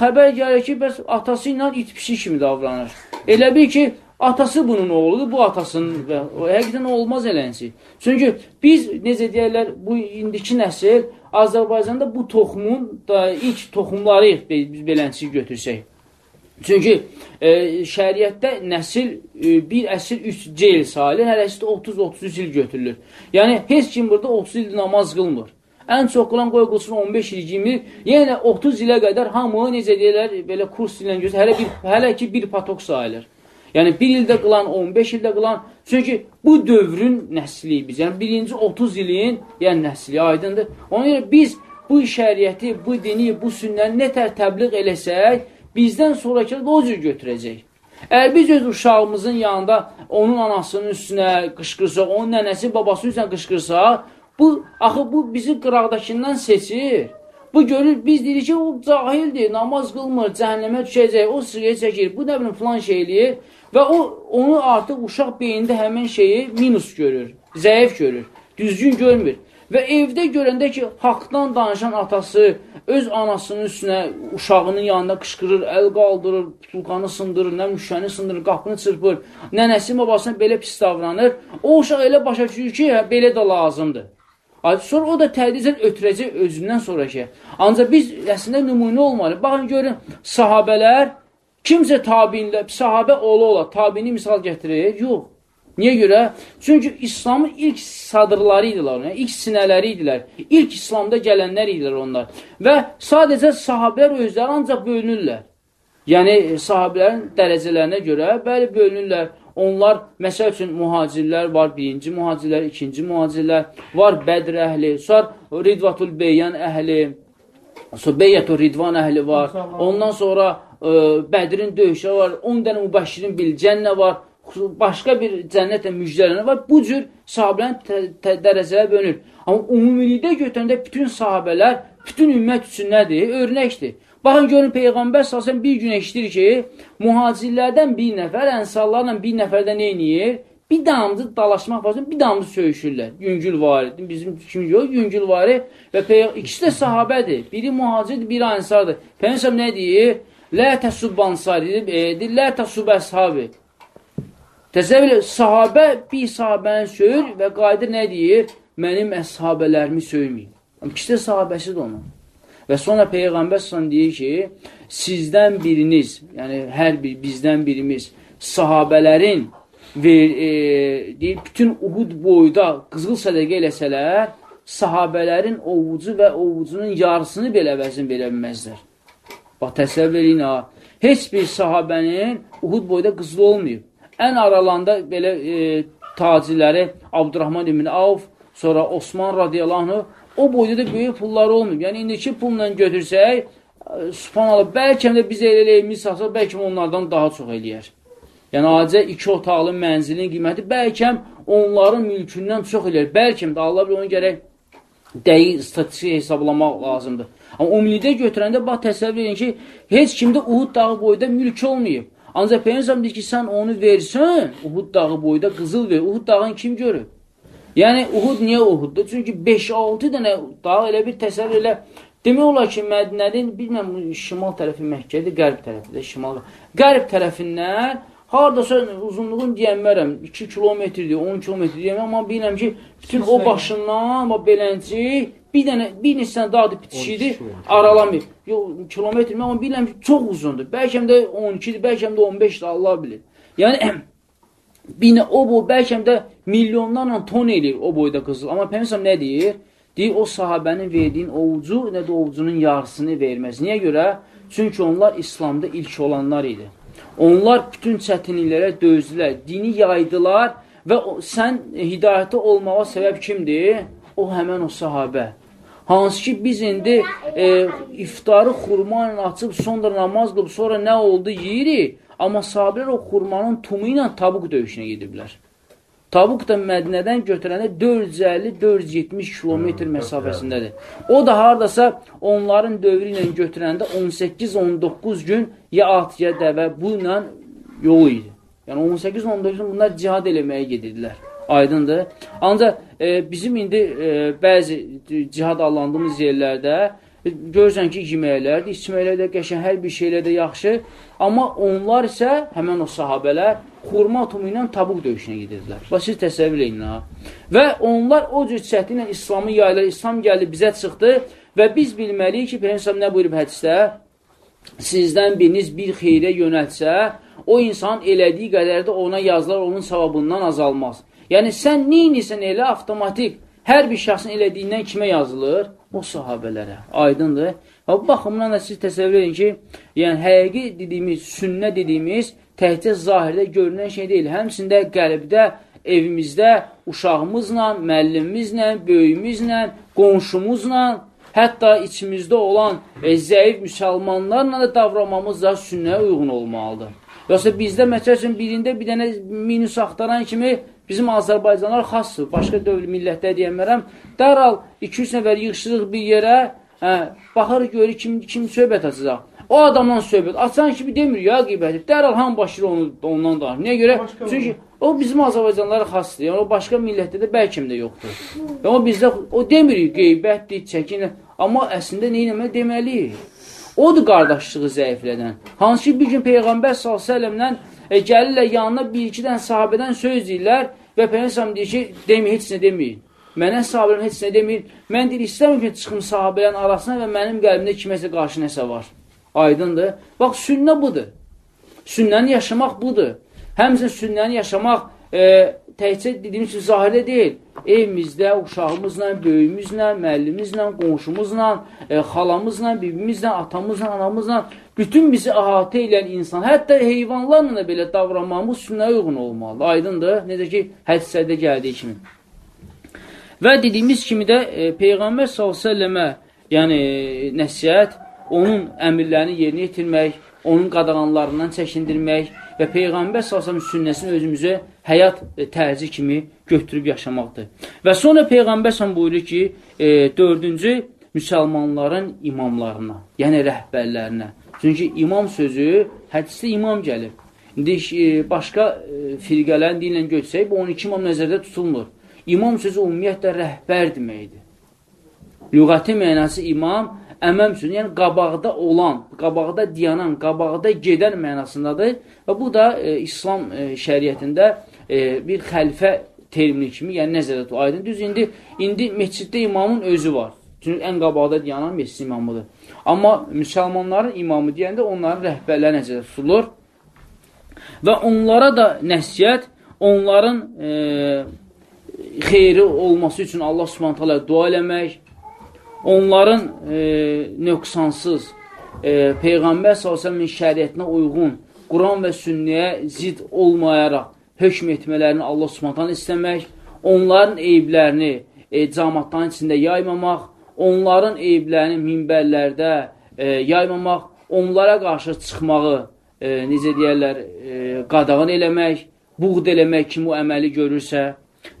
xəbər gəlir ki, bəs atası ilə it pişik kimi davranır. Elə bil ki, atası bunun oğludur, bu atasının və həqiqətən olmaz elənsi. Çünki biz necə deyirlər, bu indiki nəsil Azərbaycanda bu toxumun da ilk toxumları biz belənçi götürsək. Çünki e, şəriətdə nəsil e, bir əsr 3 ceyl sayılır, hərəsi də 30-33 il götürülür. Yəni, heç kim burada 30 il namaz qılmır. Ən çox qılan qoy qılsın 15 il kimi, yenə 30 ilə qədər hamı, necə deyirlər, belə kurs ilə gözlə, hələ, bir, hələ ki bir patok sayılır. Yəni, bir ildə qılan, 15 ildə qılan, çünki bu dövrün nəsli biz, yəni birinci 30 ilin yəni nəsli aydındır. Ona görə biz bu şəriəti, bu dini, bu sünnəni nə tər təbliğ eləsək, bizdən sonraki da o cür götürəcək. Əgər biz öz uşağımızın yanında onun anasının üstünə qışqırsaq, onun nənəsi, babasının üstünə qışqırsaq, bu, axı bu bizi qıraqdakindən seçir. Bu görür, biz deyirik ki, o cahildir, namaz qılmır, cəhənnəmə düşəcək, o sıraya çəkir, bu nə bilim filan şey eləyir və o, onu artıq uşaq beyində həmən şeyi minus görür, zəif görür, düzgün görmür. Və evdə görəndə ki, haqdan danışan atası öz anasının üstünə uşağının yanında qışqırır, əl qaldırır, tulqanı sındırır, nə müşəni sındırır, qapını çırpır, nənəsi babasına belə pis davranır, o uşaq elə başa düşür ki, hə, belə də lazımdır. Sonra o da tədricən ötürəcək özündən sonraki. Ancaq biz əslində nümunə olmalı. Baxın, görün, sahabələr, kimsə tabinlə, sahabə ola ola, tabini misal gətirir, yox. Niyə görə? Çünki İslamın ilk sadrları idilər, yəni ilk sinələri idilər, ilk İslamda gələnlər idilər onlar. Və sadəcə sahabələr özləri ancaq bölünürlər. Yəni, sahabələrin dərəcələrinə görə bəli bölünürlər. Onlar, məsəl üçün, mühacirlər var, birinci mühacirlər, ikinci mühacirlər, var Bədr əhli, sonra Ridvatul Beyyan əhli, sonra Beyyətul Ridvan əhli var, ondan sonra ə, Bədrin döyüşü var, 10 dənə mübəşşirin bilcənnə var, başqa bir cənnətlə müjdələnə var. Bu cür sahabələrin dərəcəyə bölünür. Amma ümumilikdə götürəndə bütün sahabələr, bütün ümmət üçün nədir? Örnəkdir. Baxın, görün, Peyğəmbər səsən bir gün eşidir ki, mühacirlərdən bir nəfər, ənsallarla bir nəfərdə nə eləyir? Bir damcı dalaşmaq var, bir damcı söyüşürlər. Yüngül vari, bizim kim yox, yüngül vari və Peyğəmbər, ikisi də sahabədir. Biri mühacirdir, biri ənsardır. Peyğəmbər nə deyir? Lə təsub ansari, deyir, lə təsub əshabi. Təsəvvür sahabə bir sahabəni söyür və qaydır nə deyir? Mənim əshabələrimi söyməyin. İkisi də sahabəsidir onun. Və sonra Peyğəmbər s.ə.v deyir ki, sizdən biriniz, yəni hər bir bizdən birimiz sahabələrin ver, e, deyir, bütün Uhud boyda qızıl sədəqə eləsələr, sahabələrin ovucu və ovucunun yarısını belə vəzin verə bilməzlər. Bax, təsəvvür edin, ha. Heç bir sahabənin Uhud boyda qızıl olmayıb ən aralanda belə e, tacirləri Abdurrahman ibn Avf, sonra Osman radiyallahu anh, o boyda da böyük pullar olmayıb. Yəni, indiki pulla götürsək, subhanallah, bəlkə də biz elə eləyimiz saxsaq, bəlkə onlardan daha çox eləyər. Yəni, acə iki otaqlı mənzilin qiyməti bəlkə onların mülkündən çox eləyər. Bəlkə də Allah bir onu gərək dəqiq statistik hesablamaq lazımdır. Amma ümumilikdə götürəndə bax təsəvvür edin ki, heç kimdə Uhud dağı boyda mülk olmayıb. Ancaq Peyyənsəm deyir ki, sən onu versən, Uhud dağı boyda qızıl ver. Uhud dağını kim görür? Yəni, Uhud niyə Uhuddur? Çünki 5-6 dənə dağ elə bir təsəvvür elə. Demək olar ki, Mədinənin, bilməm, şimal tərəfi Məkkədir, qərb tərəfidir, şimal. Qərb tərəfindən Hardasa uzunluğun deyəmərəm, 2 kilometrdir, 10 kilometrdir deyəməm, amma bilirəm ki, bütün o başından, amma belənci, bir dənə, bir neçə dağdır bitişidir, aralamır. Yox, kilometr, amma bilirəm ki, çox uzundur. Bəlkə də 12-dir, bəlkə də 15-dir, Allah bilir. Yəni, bir o boy, bəlkə də milyonlarla ton eləyir o boyda qızıl. Amma Peyğəmbər nə deyir? Deyir, o sahabənin verdiyin ovucu, nə də ovucunun yarısını verməz. Niyə görə? Çünki onlar İslamda ilk olanlar idi. Onlar bütün çətinliklərə dözdülər, dini yaydılar və sən hidayətə olmağa səbəb kimdir? O həmən o sahabə. Hansı ki, biz indi e, iftarı xurma ilə açıb, sonra namaz qılıb, sonra nə oldu yeyirik, amma sahabələr o xurmanın tumu ilə tabuq döyüşünə gediblər. Tabuq da Mədinədən götürəndə 450-470 kilometr məsafəsindədir. O da haradasa onların dövrü ilə götürəndə 18-19 gün ya at, ya dəvə bu ilə yol idi. Yəni 18-19 gün bunlar cihad eləməyə gedirdilər. Aydındır. Ancaq e, bizim indi e, bəzi cihad allandığımız yerlərdə görürsən ki, yeməklərdir, içməklər də qəşən, hər bir şeylər də yaxşı. Amma onlar isə, həmən o sahabələr, xurma atumu ilə tabuq döyüşünə gedirdilər. Bax, siz təsəvvür edin, ha. Və onlar o cür çətinlə İslamı yayılır, İslam gəldi, bizə çıxdı və biz bilməliyik ki, Peyyəmsəm nə buyurub hədisdə? Sizdən biriniz bir xeyrə yönəltsə, o insan elədiyi qədər də ona yazılar onun savabından azalmaz. Yəni, sən neynisən elə avtomatik hər bir şəxsin elədiyindən kimə yazılır? O sahabələrə. Aydındır. Və bu baxımdan da siz təsəvvür edin ki, yəni həqiqi dediyimiz, sünnə dediyimiz təhcə zahirdə görünən şey deyil. Həmçində qəlbdə, evimizdə, uşağımızla, müəllimimizlə, böyüyümüzlə, qonşumuzla, hətta içimizdə olan e, zəif müsəlmanlarla da davranmamız da sünnəyə uyğun olmalıdır. Yoxsa bizdə, məsəl üçün, birində bir dənə minus axtaran kimi Bizim Azərbaycanlar xassdır. Başqa dövlü millətdə deyəmərəm. Dərhal 2-3 nəfər yığışırıq bir yerə, hə, baxırıq, görür kim, kim söhbət açacaq. O adamdan söhbət. Açan kimi demir ya qeybəti. Dərhal hamı başlayır onu, ondan danışır. Niyə görə? Başqa Çünki o bizim Azərbaycanlara xassdır. Yəni o başqa millətdə də bəlkə də yoxdur. Və o bizdə o demir qeybətdir, çəkinə. Amma əslində nə etməli deməliyik. Odur qardaşlığı zəiflədən. Hansı ki, bir gün Peyğəmbər s.ə.vələ e, gəlirlər yanına bir-iki dən sahabədən söz deyirlər Və Peygəmbər deyir ki, deməyin, heç nə deməyin. Mənə sahabələrəm heç nə deməyin. Mən deyir, istəmirəm ki, çıxım sahabələrin arasına və mənim qəlbimdə kiməsə qarşı nəsə var. Aydındır. Bax, sünnə budur. Sünnəni yaşamaq budur. Həmçin sünnəni yaşamaq e, təhcə dediyim ki, zahirdə deyil. Evimizdə, uşağımızla, böyümüzlə, müəllimimizlə, qonşumuzla, e, xalamızla, bibimizlə, atamızla, anamızla bütün bizi əhatə edən insan, hətta heyvanlarla da belə davranmamız sünnəyə uyğun olmalıdır. Aydındır? Necə ki, hədisədə gəldiyi kimi. Və dediyimiz kimi də e, Peyğəmbər s.ə.və yəni nəsiyyət, onun əmirlərini yerinə yetirmək, onun qadağanlarından çəkindirmək və Peyğəmbər s.ə.v sünnəsini özümüzə həyat e, tərzi kimi götürüb yaşamaqdır. Və sonra Peyğəmbər s.ə.v buyurur ki, e, dördüncü, müsəlmanların imamlarına, yəni rəhbərlərinə, Çünki imam sözü, hədisdə imam gəlir. İndi e, başqa e, firqələrin dillə götsək, bu 12 imam nəzərdə tutulmur. İmam sözü ümumiyyətlə rəhbər deməkdir. Lüğəti mənası imam, əməm sözü, yəni qabaqda olan, qabaqda diyanan, qabaqda gedən mənasındadır. Və bu da e, İslam e, şəriətində e, bir xəlfə termini kimi, yəni nəzərdə tutulur. Aydın düz, indi, indi məsciddə imamın özü var. Çünki ən qabaqda diyanan məscid imamıdır. Amma müsəlmanların imamı deyəndə onların rəhbərləri nəzərdə tutulur və onlara da nəsiyyət, onların e, xeyri olması üçün Allah subhanət hələ dua eləmək, onların e, nöqsansız, e, Peyğəmbər s.ə.v-in şəriyyətinə uyğun, Quran və sünnəyə zid olmayaraq hökm etmələrini Allah subhanət istəmək, onların eyiblərini e, camatların içində yaymamaq, onların eyiblərini minbərlərdə e, yaymamaq, onlara qarşı çıxmağı, e, necə deyərlər, e, qadağan eləmək, buğd eləmək kimi o əməli görürsə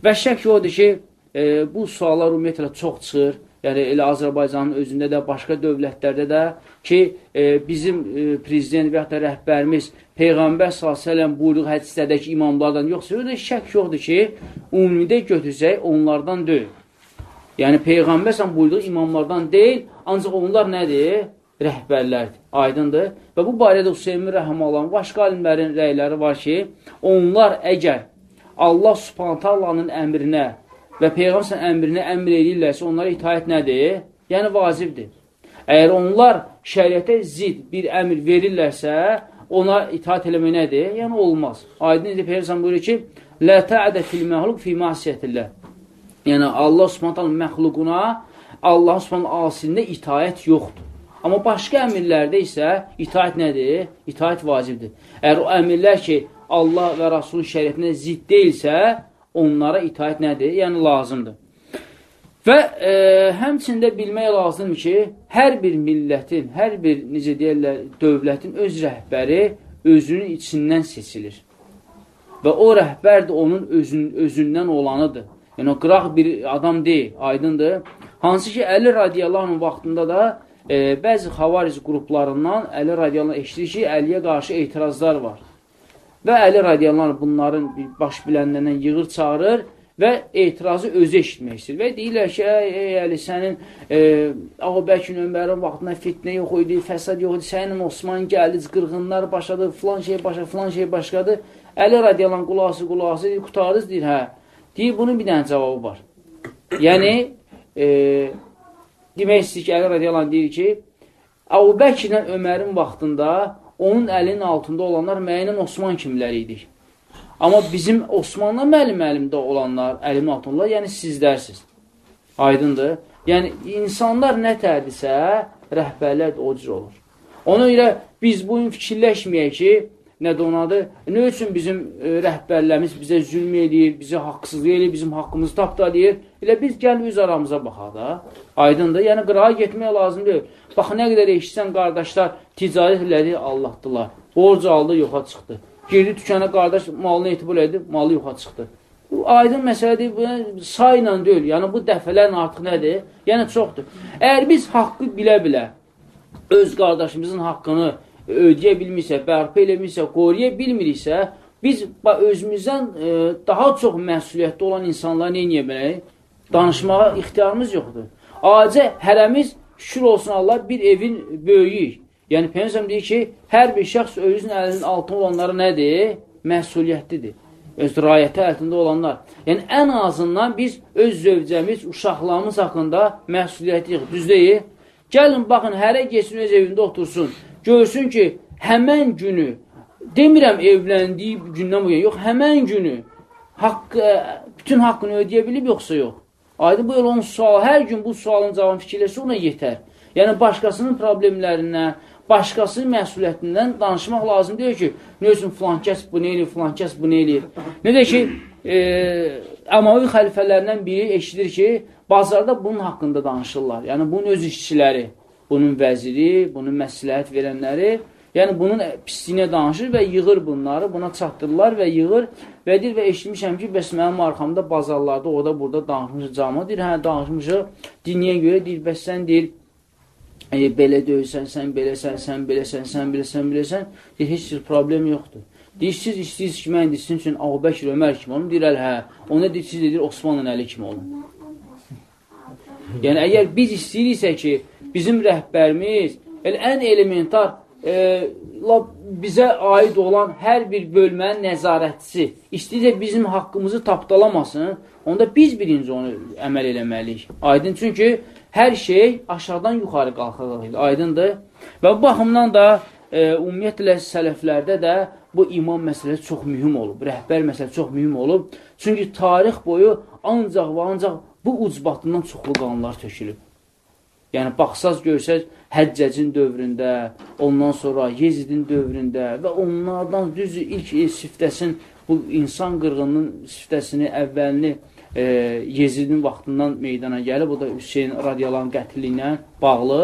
və şək odur ki, e, bu suallar ümumiyyətlə çox çıxır. Yəni, elə Azərbaycanın özündə də, başqa dövlətlərdə də ki, e, bizim e, prezident və da rəhbərimiz Peyğəmbər s.ə.v buyruq hədislərdəki imamlardan yoxsa, öyle şək yoxdur ki, ümumidə götürsək onlardan deyil. Yəni, Peyğəmbər sən buyurduğu imamlardan deyil, ancaq onlar nədir? Rəhbərlərdir. Aydındır. Və bu barədə Hüseymin Rəhəmalların başqa alimlərin rəyləri var ki, onlar əgər Allah subhantallanın əmrinə və Peyğəmbər əmrinə əmr edirlərsə, onlara itaət nədir? Yəni, vacibdir. Əgər onlar şəriətə zid bir əmr verirlərsə, ona itaat eləmək nədir? Yəni, olmaz. Aydın edir, Peyğəmbər buyurur ki, Lə təədə fil məhluk fi masiyyətillə. Yəni, Allah subhanətələ məxluquna Allah subhanətələ asində itayət yoxdur. Amma başqa əmirlərdə isə itaət nədir? İtaət vacibdir. Əgər o əmirlər ki, Allah və Rasulun şəriətinə zidd deyilsə, onlara itaət nədir? Yəni, lazımdır. Və e, həmçində bilmək lazımdır ki, hər bir millətin, hər bir, necə deyərlər, dövlətin öz rəhbəri özünün içindən seçilir. Və o rəhbər də onun özün, özündən olanıdır. Yəni, o qıraq bir adam deyil, aydındır. Hansı ki, Əli radiyallahu vaxtında da e, bəzi xavariz qruplarından Əli radiyallahu eşidir ki, Əliyə qarşı etirazlar var. Və Əli radiyallahu bunların baş bilənlərindən yığır, çağırır və etirazı özü eşitmək istəyir. Və deyirlər ki, ey, ey Əli, sənin e, Ağabəkin Ömərin vaxtında fitnə yox idi, fəsad yox idi, sənin Osman gəldi, qırğınlar başladı, filan şey başladı, filan şey başladı. Əli radiyalan qulası, qulası, deyir, qutardınız, deyir, hə. Deyir, bunun bir dənə cavabı var. Yəni, e, demək istəyir ki, Əli radiyalan deyir ki, Ağabəklə Ömərin vaxtında onun əlinin altında olanlar müəyyən Osman kimləri idik. Amma bizim Osmanlı müəllim əlimdə olanlar, əlimin altında, yəni sizlərsiniz. Aydındır. Yəni, insanlar nə tərdirsə, rəhbərlər də o cür olur. Ona görə biz bu gün fikirləşməyək ki, nə də onadır, nə üçün bizim e, rəhbərlərimiz bizə zülm edir, bizə haqsızlıq edir, bizim haqqımızı tapda deyir. Elə biz gəl öz aramıza baxaq da. Aydındır. Yəni, qırağa getmək lazım deyil. Bax, nə qədər eşitsən qardaşlar ticarət elədi, Allahdılar. Borc aldı, yoxa çıxdı. Girdi dükana qardaş malını etibar edib, malı yoxa çıxdı. Bu aydın məsələdir, bu sayla deyil. Yəni bu dəfələrin artıq nədir? Yəni çoxdur. Əgər biz haqqı bilə-bilə öz qardaşımızın haqqını ödəyə bilmirsə, bərpa eləmirsə, qoruya bilmiriksə, biz özümüzdən e, daha çox məsuliyyətli olan insanlara nə edə bilərik? Danışmağa ixtiyarımız yoxdur. Acə hərəmiz şükür olsun Allah bir evin böyüyük. Yəni, Peyyəmsəm deyir ki, hər bir şəxs özünün əlinin altında olanları nədir? Məsuliyyətlidir. Öz rayəti əlində olanlar. Yəni, ən azından biz öz zövcəmiz, uşaqlarımız haqqında məsuliyyətliyik. Düz deyil. Gəlin, baxın, hərə geçsin öz evində otursun. Görsün ki, həmən günü, demirəm evləndiyi gündən bu gün, yox, həmən günü haqqı, bütün haqqını ödeyə bilib, yoxsa yox. Aydın bu yol onun sual, hər gün bu sualın cavabını fikirləsə ona yetər. Yəni, başqasının problemlərindən, başqasının məsuliyyətindən danışmaq lazım deyil ki, nə üçün filan kəs bu nə eləyir, filan kəs bu nə eləyir. Nə də ki, e, Əmavi xəlifələrindən biri eşidir ki, bazarda bunun haqqında danışırlar. Yəni, bunun öz işçiləri, bunun vəziri, bunun məsləhət verənləri, yəni bunun pisliyinə danışır və yığır bunları, buna çatdırırlar və yığır və deyir və eşitmişəm ki, bəs mənim arxamda bazarlarda, orada, burada danışmışıq cama, deyir, hə, danışmışıq, dinliyə görə deyir, bəs sən deyir, e, belə döysən, sən beləsən, sən beləsən, sən beləsən, beləsən, deyir, heç bir problem yoxdur. Deyir, siz istəyirsiniz ki, mən sizin üçün Ağbəkir Ömər kimi olun? Deyir, hə. Ona deyir, siz deyir, Osmanlı Əli kimi olun. Yəni, əgər biz istəyiriksə ki, bizim rəhbərimiz elə ən elementar e, bizə aid olan hər bir bölmənin nəzarətçisi istəyirsə bizim haqqımızı tapdalamasın, onda biz birinci onu əməl eləməliyik. Aydın, çünki hər şey aşağıdan yuxarı qalxır, aydındır. Və bu baxımdan da e, ümumiyyətlə sələflərdə də bu imam məsələsi çox mühüm olub, rəhbər məsələsi çox mühüm olub. Çünki tarix boyu ancaq və ancaq bu ucbatından çoxlu qanunlar tökülüb. Yəni, baxsaz görsəz, Həccəcin dövründə, ondan sonra Yezidin dövründə və onlardan düz ilk siftəsin, bu insan qırğının siftəsini, əvvəlini e, Yezidin vaxtından meydana gəlib, o da Hüseyin radiyalan qətli ilə bağlı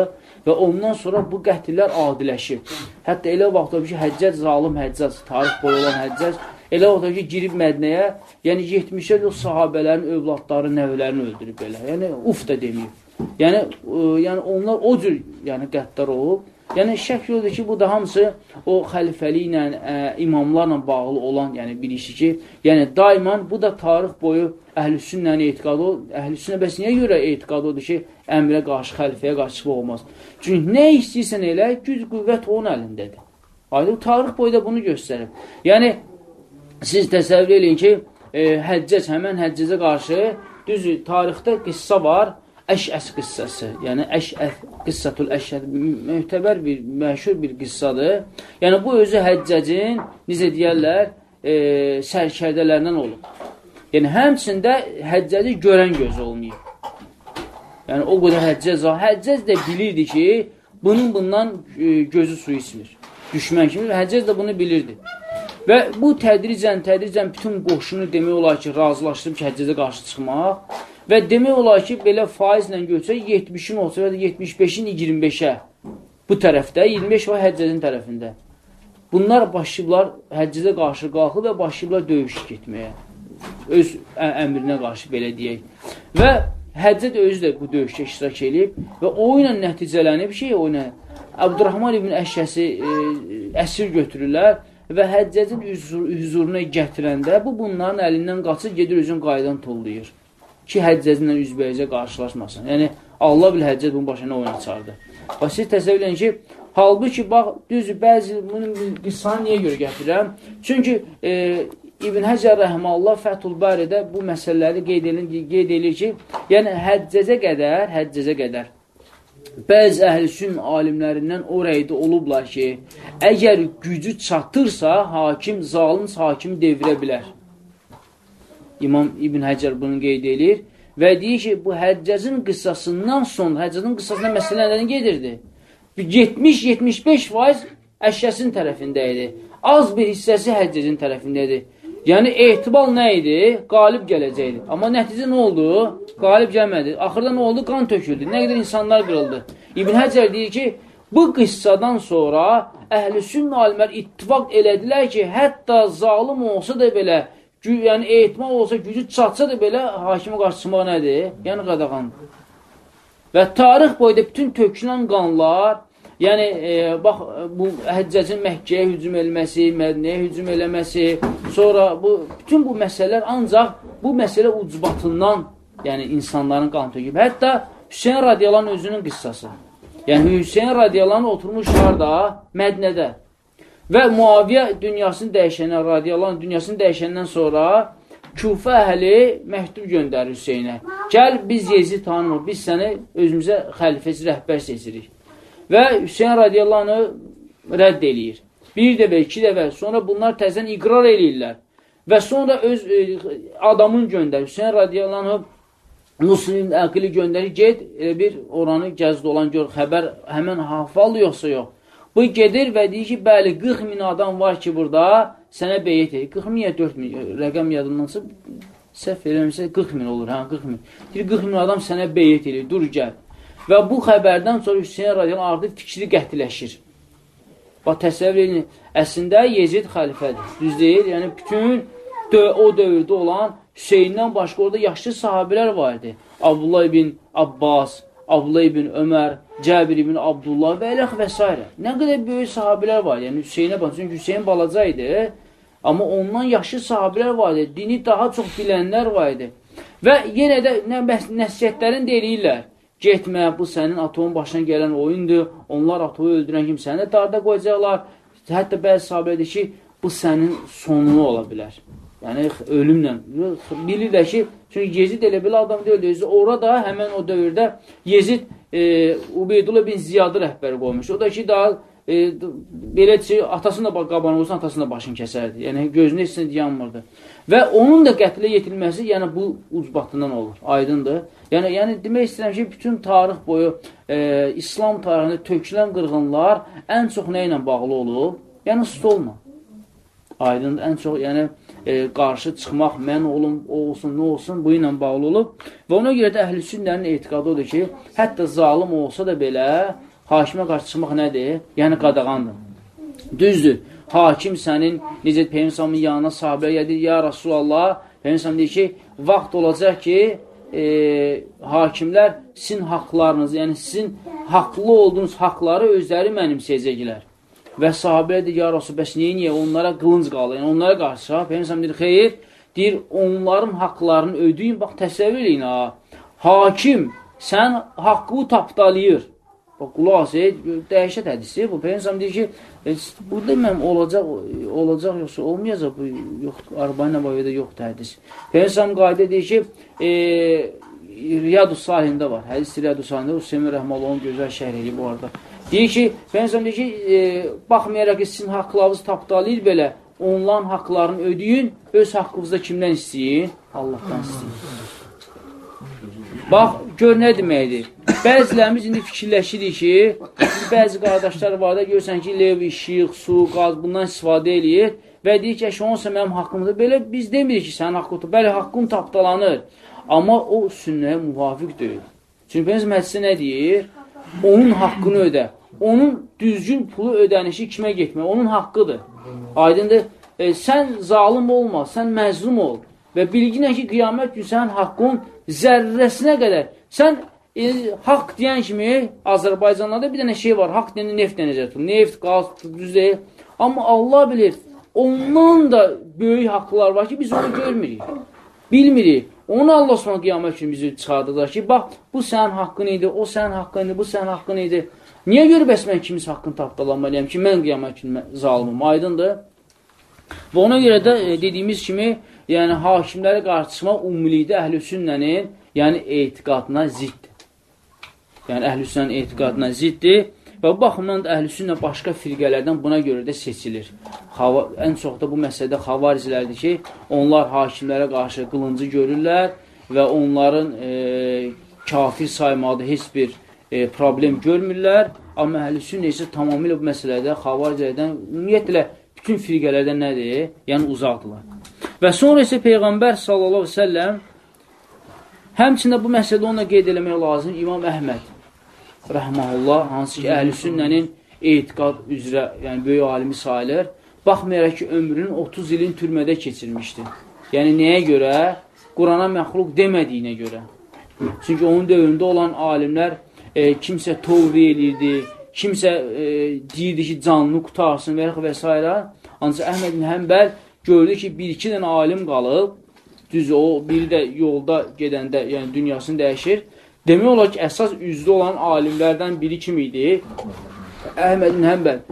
və ondan sonra bu qətillər adiləşib. Hətta elə vaxt olub ki, Həccac, zalim Həccac, tarix boyu olan Həccac, elə vaxt olub ki, girib Mədnəyə, yəni 70-ə o sahabələrin övladları, nəvələrini öldürüb belə. Yəni, uf da deməyib. Yəni, e, yəni onlar o cür yəni, qəddar olub. Yəni şək yoxdur ki, bu da hamısı o xəlifəli ilə, ə, imamlarla bağlı olan, yəni bir işi ki, yəni daimən bu da tarix boyu əhlüsünnənin etiqadı, əhlüsünnə bəs niyə görə etiqadı odur ki, əmrə qarşı, xəlifəyə qarşı çıxmaq olmaz? Çünki nə istəyirsən elə, güc, qüvvət onun əlindədir. Aydın, tarix boyu da bunu göstərir. Yəni, siz təsəvvür eləyin ki, e, həccəc, həmən həccəcə qarşı, düz tarixdə qissa var, Əşəs qıssası, yəni Əşəs, qıssatul Əşəs, möhtəbər bir, məşhur bir qıssadır. Yəni, bu özü həccəcin, necə deyərlər, e, sərkərdələrindən olub. Yəni, həmçində həccəci görən göz olmayıb. Yəni, o qədər həccəz var. Həccəz də bilirdi ki, bunun bundan e, gözü su içmir. Düşmən kimi, həccəz də bunu bilirdi. Və bu tədricən, tədricən bütün qoşunu demək olar ki, razılaşdırıb ki, həccəzə qarşı çıxmaq Və demək olar ki, belə faizlə götürsə 70-in olsa və 75-in 25-ə bu tərəfdə, 25 var həccəzin tərəfində. Bunlar başlayıblar həccəzə qarşı qalxıb və başlayıblar döyüş getməyə. Öz əmrinə qarşı belə deyək. Və həccə də özü də bu döyüşdə iştirak edib və o ilə nəticələnib şey, o ilə Əbdurrahman ibn Əşkəsi e, əsir götürürlər. və həccəcin hüzuruna gətirəndə bu bunların əlindən qaçır, gedir özün qaydan tollayır. Ki, həccəcinlə üzbəyəcə qarşılaşmasın. Yəni, Allah bil həccəd bunun başına oyun açardı. Və siz təsəvvür edin ki, halbuki, bax, düz bəzi, bunun qıssanı niyə görə gətirirəm? Çünki e, İbn Həcər Rəhmallah Fəthul Baridə bu məsələləri qeyd edir, qeyd edir ki, yəni həccəcə qədər, həccəcə qədər bəzi əhlüsün alimlərindən o rəydə olublar ki, əgər gücü çatırsa, hakim, zalim hakimi devirə bilər. İmam İbn Həcər bunu qeyd edir və deyir ki, bu həccəcin qıssasından sonra, həccəcin qıssasından məsələlərini gedirdi. 70-75 faiz əşyasının tərəfində idi. Az bir hissəsi həccəcin tərəfindədir. Yəni, ehtimal nə idi? Qalib gələcəkdi. Amma nəticə nə oldu? Qalib gəlmədi. Axırda nə oldu? Qan töküldü. Nə qədər insanlar qırıldı. İbn Həcər deyir ki, bu qıssadan sonra əhl-i sünnə alimlər ittifak elədilər ki, hətta zalim olsa da belə, yəni ehtimal olsa, gücü çatsa da belə, hakimi qarşısımaq nədir? Yəni qadağandır. Və tarix boyda bütün tökülən qanlar Yəni, e, bax, bu həccəcin Məkkəyə hücum eləməsi, Mədniyə hücum eləməsi, sonra bu, bütün bu məsələlər ancaq bu məsələ ucbatından, yəni insanların qan töküb. Hətta Hüseyin radiyalan özünün qıssası. Yəni, Hüseyin radiyalan oturmuşlar da Mədnədə. Və Muaviyyə dünyasını dəyişəndən, radiyalan dünyasını dəyişəndən sonra Kufə əhli məktub göndərir Hüseynə. Gəl, biz Yezid tanımır, biz səni özümüzə xəlifəsi rəhbər seçirik. Və Hüseyin radiyallahu anı rədd eləyir. Bir dəfə, iki dəfə, sonra bunlar təzən iqrar eləyirlər. Və sonra öz e, adamın göndər. Hüseyin radiyallahu anı Muslim əqili göndərir, get e, bir oranı gəzd olan gör, xəbər həmən hafal yoxsa yox. Bu gedir və deyir ki, bəli, 40 min adam var ki, burada sənə beyyət edir. 40 min ya 4 min, rəqəm yadımdansa, səhv eləmirsə 40 min olur, hə, 40 min. Deyir, 40 min adam sənə beyyət edir, dur gəl. Və bu xəbərdən sonra Hüseyin radiyalı artıq fikri qətiləşir. Bax, təsəvvür edin, əslində Yezid xəlifədir. Düz deyil, yəni bütün dö o dövrdə olan Hüseyndən başqa orada yaşlı sahabilər var idi. Abdullah ibn Abbas, Abdullah ibn Ömər, Cəbir ibn Abdullah və eləx və s. Nə qədər böyük sahabilər var, yəni Hüseynə bax, çünki Hüseyin balaca idi, amma ondan yaşlı sahabilər var idi, dini daha çox bilənlər var idi. Və yenə də nə, nəsiyyətlərini deyirlər, Getmə, bu sənin atomun başına gələn oyundur. Onlar atomu öldürən kim səni də darda qoyacaqlar. Hətta bəzi sahabədir ki, bu sənin sonunu ola bilər. Yəni, ölümlə. Bilirlər ki, çünki Yezid elə belə adam deyil. Orada həmən o dövrdə Yezid e, Ubeydullah bin Ziyadı rəhbəri qoymuş. O da ki, daha e, belə ki, atasını da qabanı olsun, atasını da başını kəsərdi. Yəni, gözünü heç yanmırdı. Və onun da qətlə yetirilməsi, yəni bu ucbatından olur. Aydındır. Yəni, yəni demək istəyirəm ki, bütün tarix boyu e, İslam tarixində tökülən qırğınlar ən çox nə ilə bağlı olub? Yəni, stolma. Aydındır. Ən çox, yəni, e, qarşı çıxmaq, mən olum, o olsun, nə olsun, bu ilə bağlı olub. Və ona görə də əhl-i sünnənin etiqadı odur ki, hətta zalim olsa da belə, hakimə qarşı çıxmaq nədir? Yəni, qadağandır. Düzdür hakim sənin, necə Peyyəmsamın yanına sahabə gəlir, ya Rasulallah, Peyyəmsam deyir ki, vaxt olacaq ki, e, hakimlər sizin haqlarınızı, yəni sizin haqlı olduğunuz haqları özləri mənimsəyəcəklər. Və sahabəyə deyir, ya Rasul, bəs niyə, niyə onlara qılınc qalır, yəni onlara qarşı, Peyyəmsam deyir, xeyr, deyir, onların haqlarını ödəyin, bax, təsəvvür eləyin, ha, hakim sən haqqı tapdalayır. Bax, qulaq ası, dəhşət hədisi. Bu Peyyəmsəm deyir ki, e, burada mən olacaq, olacaq yoxsa olmayacaq, bu yox, Arbain Nəbaviyədə yoxdur hədis. Peyyəmsəm qayda deyir ki, e, Riyadu Salihində var. Hədis Riyadu Salihində, Hüseymin Rəhmalovun gözəl şəhər edib bu arada. Deyir ki, Peyyəmsəm deyir ki, e, baxmayaraq ki, sizin haqlarınızı tapdalayır belə, onların haqlarını ödəyin, öz haqqınızda kimdən istəyin? Allahdan istəyin. Bax, gör nə deməkdir? Bəzilərimiz indi fikirləşirik ki, bəzi qardaşlar var da, görsən ki, lev, işıq, su, qaz bundan istifadə eləyir və deyir ki, onsa mənim haqqımdır. Belə biz demirik ki, sənin haqqındır. Bəli, haqqın tapdalanır. Amma o sünnəyə müvafiq deyil. Çünki Peyyəmiz məhədisə nə deyir? Onun haqqını ödə. Onun düzgün pulu ödənişi kimə getmək? Onun haqqıdır. Aydındır. E, sən zalim olma, sən məzlum ol. Və bilginə ki, qiyamət gün sənin haqqın zərrəsinə qədər. Sən e, haqq deyən kimi Azərbaycanlarda bir dənə şey var. Haqq deyəndə neft denəcək. Neft, qaz, düz deyil. Amma Allah bilir, ondan da böyük haqlar var ki, biz onu görmürük. Bilmirik. Onu Allah sonra qiyamət üçün bizi çıxardırlar ki, bax, bu sənin haqqın idi, o sənin haqqın idi, bu sənin haqqın idi. Niyə görə bəs mən kimis haqqını tapdalanmalıyam ki, mən qiyamət üçün zalimim? Aydındır. Və ona görə də e, dediyimiz kimi, yəni hakimlərə qarşı çıxmaq ümumilikdə əhl-i sünnənin, yəni etiqadına ziddir. Yəni əhl-i sünnənin etiqadına ziddir. Və bu baxımdan da əhl-i sünnə başqa firqələrdən buna görə də seçilir. Hava, ən çox da bu məsələdə xavaricilərdir ki, onlar hakimlərə qarşı qılıncı görürlər və onların e, kafir saymağı heç bir e, problem görmürlər. Amma əhl-i sünnə isə tamamilə bu məsələdə xavaricilərdən, ümumiyyətlə bütün firqələrdən nədir? Yəni uzaqdırlar. Və sonra isə Peyğəmbər sallallahu əleyhi və səlləm həmçində bu məsələdə ona qeyd eləmək lazım İmam Əhməd rəhməhullah, hansı ki, əhl-i sünnənin etiqad üzrə, yəni böyük alimi sayılır, baxmayaraq ki, ömrünün 30 ilin türmədə keçirmişdi. Yəni, nəyə görə? Qurana məxluq demədiyinə görə. Çünki onun dövründə olan alimlər e, kimsə tovri eləyirdi, kimsə e, deyirdi ki, canını qutarsın və, və s. Ancaq Əhməd bin Həmbəl gördü ki, bir-iki dənə alim qalıb, düz o, biri də yolda gedəndə, yəni dünyasını dəyişir. Demək olar ki, əsas üzlü olan alimlərdən biri kim idi? Əhməd bin Həmbəl.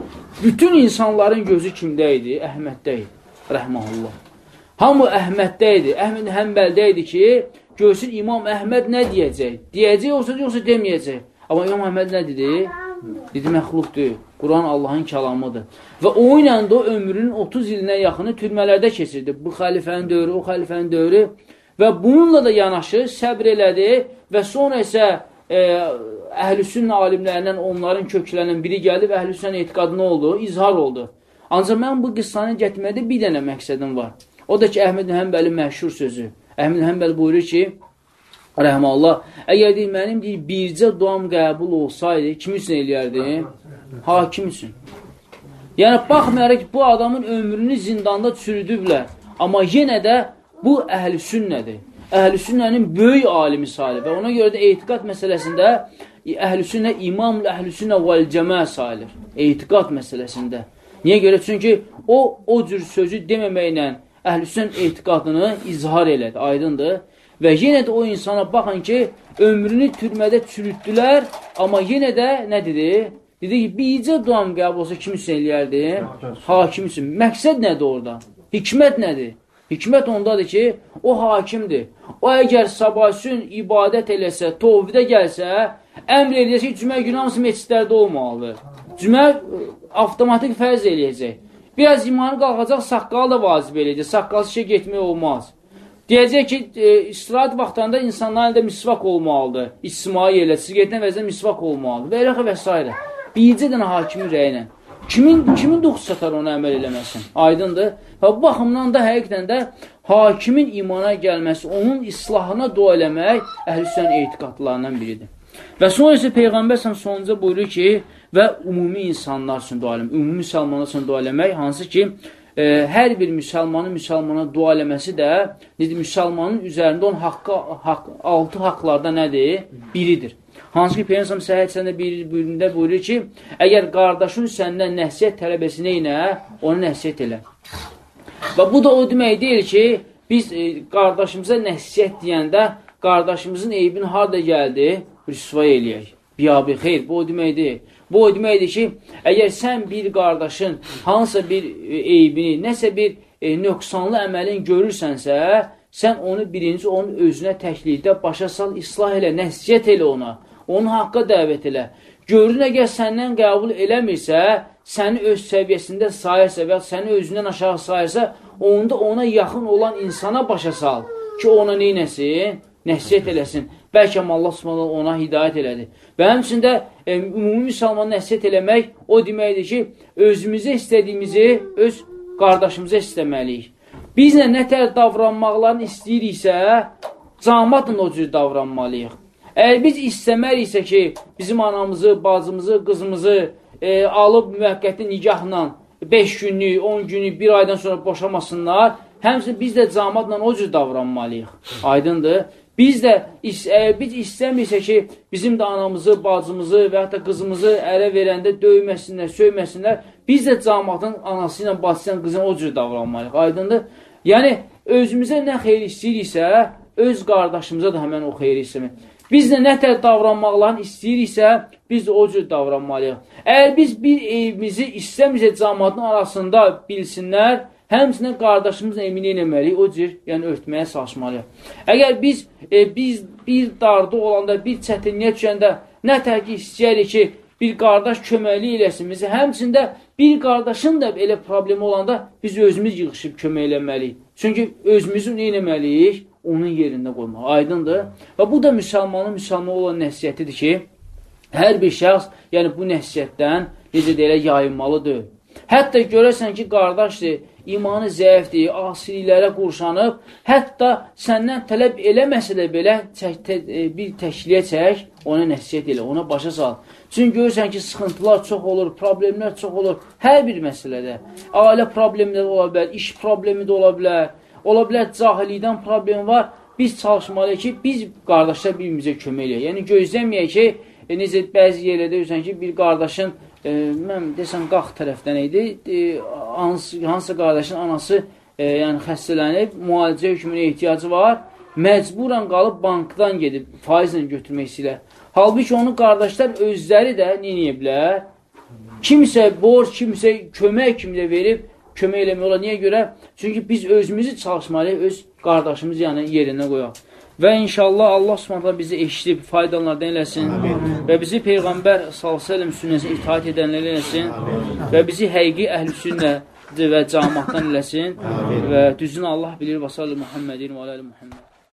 Bütün insanların gözü kimdə idi? Əhməddə idi. Rəhməhullah. Hamı Əhməddə idi. Əhməd Həmbəldə idi ki, görsün İmam Əhməd nə deyəcək? Deyəcək olsa, yoxsa deməyəcək. Amma İmam Əhməd nə dedi? Dedi, məxluqdur. Quran Allahın kəlamıdır. Və o ilə də o ömrünün 30 ilinə yaxını türmələrdə keçirdi. Bu xəlifənin dövrü, o xəlifənin dövrü. Və bununla da yanaşı səbr elədi və sonra isə e, əhlüsünnə alimlərindən onların köklərindən biri gəldi və əhlüsünnə etiqadı nə oldu? İzhar oldu. Ancaq mən bu qıssanı gətirmədə bir dənə məqsədim var. O da ki, Əhməd Həmbəlin məşhur sözü. Əhməd Həmbəl buyurur ki, rəhməllah, əgər deyir, mənim deyir, bircə duam qəbul olsaydı, kim üçün eləyərdim? Hakim üçün. Yəni, baxmayaraq bu adamın ömrünü zindanda çürüdüblər. Amma yenə də Bu əhl-i sünnədir. Əhl-i sünnənin böyük alimi sayılır və ona görə də etiqat məsələsində əhl-i sünnə imamlı əhl-i sünnə vəl-cəmə sayılır. Etiqat məsələsində. Niyə görə? Çünki o, o cür sözü deməməklə əhl-i sünnə etiqadını izhar elədi, aydındır. Və yenə də o insana baxın ki, ömrünü türmədə çürütdülər, amma yenə də nə dedi? Dedi ki, bircə duam qəbul olsa kim üçün eləyərdi? Hakim üçün. Məqsəd nədir orada? Hikmət nədir? Hikmət ondadır ki, o hakimdir. O əgər sabahsün ibadət eləsə, tovhidə gəlsə, əmr eləyəcək ki, cümə günü hamısı meçidlərdə olmalıdır. Cümə e, avtomatik fərz eləyəcək. Biraz imanı qalxacaq, saqqalı da vazib eləyəcək. Saqqalsız şey getmək olmaz. Deyəcək ki, e, istirahat vaxtlarında insanların əlində misvak olmalıdır. İstimai elə, siqetinə vəzən misvak olmalıdır. Və elə və s. Bircə dənə hakimin rəyinə. Kimin, kimin duxu çatar ona əməl eləməsin? Aydındır. Və bu baxımdan da həqiqdən də hakimin imana gəlməsi, onun islahına dua eləmək əhlüssən etiqadlarından biridir. Və sonra isə Peyğəmbər sonunca buyurur ki, və ümumi insanlar üçün dua eləmək, ümumi müsəlmanlar üçün dua eləmək, hansı ki, e, hər bir müsəlmanın müsəlmana dua eləməsi də nedir, müsəlmanın üzərində onun haqqı, haqq, altı haqlardan nədir? Biridir. Hansı ki, Peyyənsəm səhət bir bölümdə buyurur ki, əgər qardaşın səndən nəhsiyyət tələb etsinə ilə, onu nəhsiyyət elə. Və bu da o demək deyil ki, biz e, qardaşımıza nəhsiyyət deyəndə qardaşımızın eybin harada gəldi, rüsvay eləyək. Biyabi xeyr, bu o demək deyil. Bu o deməkdir ki, əgər sən bir qardaşın hansısa bir e, eybini, nəsə bir e, nöqsanlı əməlin görürsənsə, sən onu birinci onun özünə təklikdə başa sal, islah elə, nəsiyyət elə ona onu haqqa dəvət elə. Görün, əgər səndən qəbul eləmirsə, səni öz səviyyəsində sayırsa və səni özündən aşağı sayırsa, onda ona yaxın olan insana başa sal ki, ona neynəsin? Nəsiyyət eləsin. Bəlkə Allah Subhanahu ona hidayət elədi. Və həmçində e, ümumi müsəlmanı nəsiyyət eləmək o deməkdir ki, özümüzə istədiyimizi öz qardaşımıza istəməliyik. Bizlə nə tər davranmaqlarını istəyiriksə, camatla o cür davranmalıyıq. Əgər biz istəməriksə ki, bizim anamızı, bacımızı, qızımızı e, alıb müvəqqəti nigahla 5 günlük, 10 günlük, 1 aydan sonra boşamasınlar, həmçinin biz də camatla o cür davranmalıyıq. Aydındır. Biz də ə, biz istəmirsə ki, bizim də anamızı, bacımızı və hətta qızımızı ərə verəndə döyməsinlər, söyməsinlər, biz də cəmaatın anası ilə, bacısı ilə, qızına o cür davranmalıyıq. Aydındır? Yəni, özümüzə nə xeyir istəyiriksə, öz qardaşımıza da həmən o xeyir istəmək. Biz də nə tər davranmaqlarını istəyiriksə, biz də o cür davranmalıyıq. Əgər biz bir evimizi istəmirsə cəmaatın arasında bilsinlər, Həmçinin qardaşımızla emin eləməliyik, o cür, yəni örtməyə çalışmalıyıq. Əgər biz, e, biz bir darda olanda, bir çətinliyə düşəndə nə tər ki, istəyərik ki, bir qardaş köməkli eləsin bizi, həmçində bir qardaşın da elə problemi olanda biz özümüz yığışıb kömək eləməliyik. Çünki özümüzü nə eləməliyik? Onun yerində qoymaq. Aydındır. Və bu da müsəlmanın müsəlman olan nəsiyyətidir ki, hər bir şəxs, yəni bu nəsiyyətdən necə deyilə, yayınmalıdır. Hətta görəsən ki, qardaşdır, imanı zəifdir, asiliklərə qurşanıb, hətta səndən tələb eləməsə də belə çək, tə, e, bir təkliyə çək, ona nəsiyyət elə, ona başa sal. Çünki görürsən ki, sıxıntılar çox olur, problemlər çox olur, hər bir məsələdə. Ailə problemi də ola bilər, iş problemi də ola bilər, ola bilər cahillikdən problem var. Biz çalışmalıyıq ki, biz qardaşlar bir-birimizə kömək eləyək. Yəni gözləməyək ki, e, necə bəzi yerlərdə görürsən ki, bir qardaşın e, mən desəm qalx tərəfdən idi, e, hansı, hansısa qardaşın anası e, yəni xəstələnib, müalicə hökmünə ehtiyacı var, məcburan qalıb bankdan gedib faizlə götürmək istəyirlər. Halbuki onun qardaşlar özləri də neyəyə bilər? Kimsə borc, kimsə kömək kimi də verib kömək eləmək olar. Niyə görə? Çünki biz özümüzü çalışmalıyıq, öz qardaşımızı yəni yerinə qoyaq. Və inşallah Allah Subhanahu bizi eşidib faydalardan eləsin Amin. və bizi peyğəmbər sallallahu əleyhi sünnəsinə itaat edənlər eləsin Amin. və bizi həqiqi əhlüsünnə və cəmaatdan eləsin Amin. və düzünü Allah bilir və sallallahu Muhammedin və aləli Muhammed.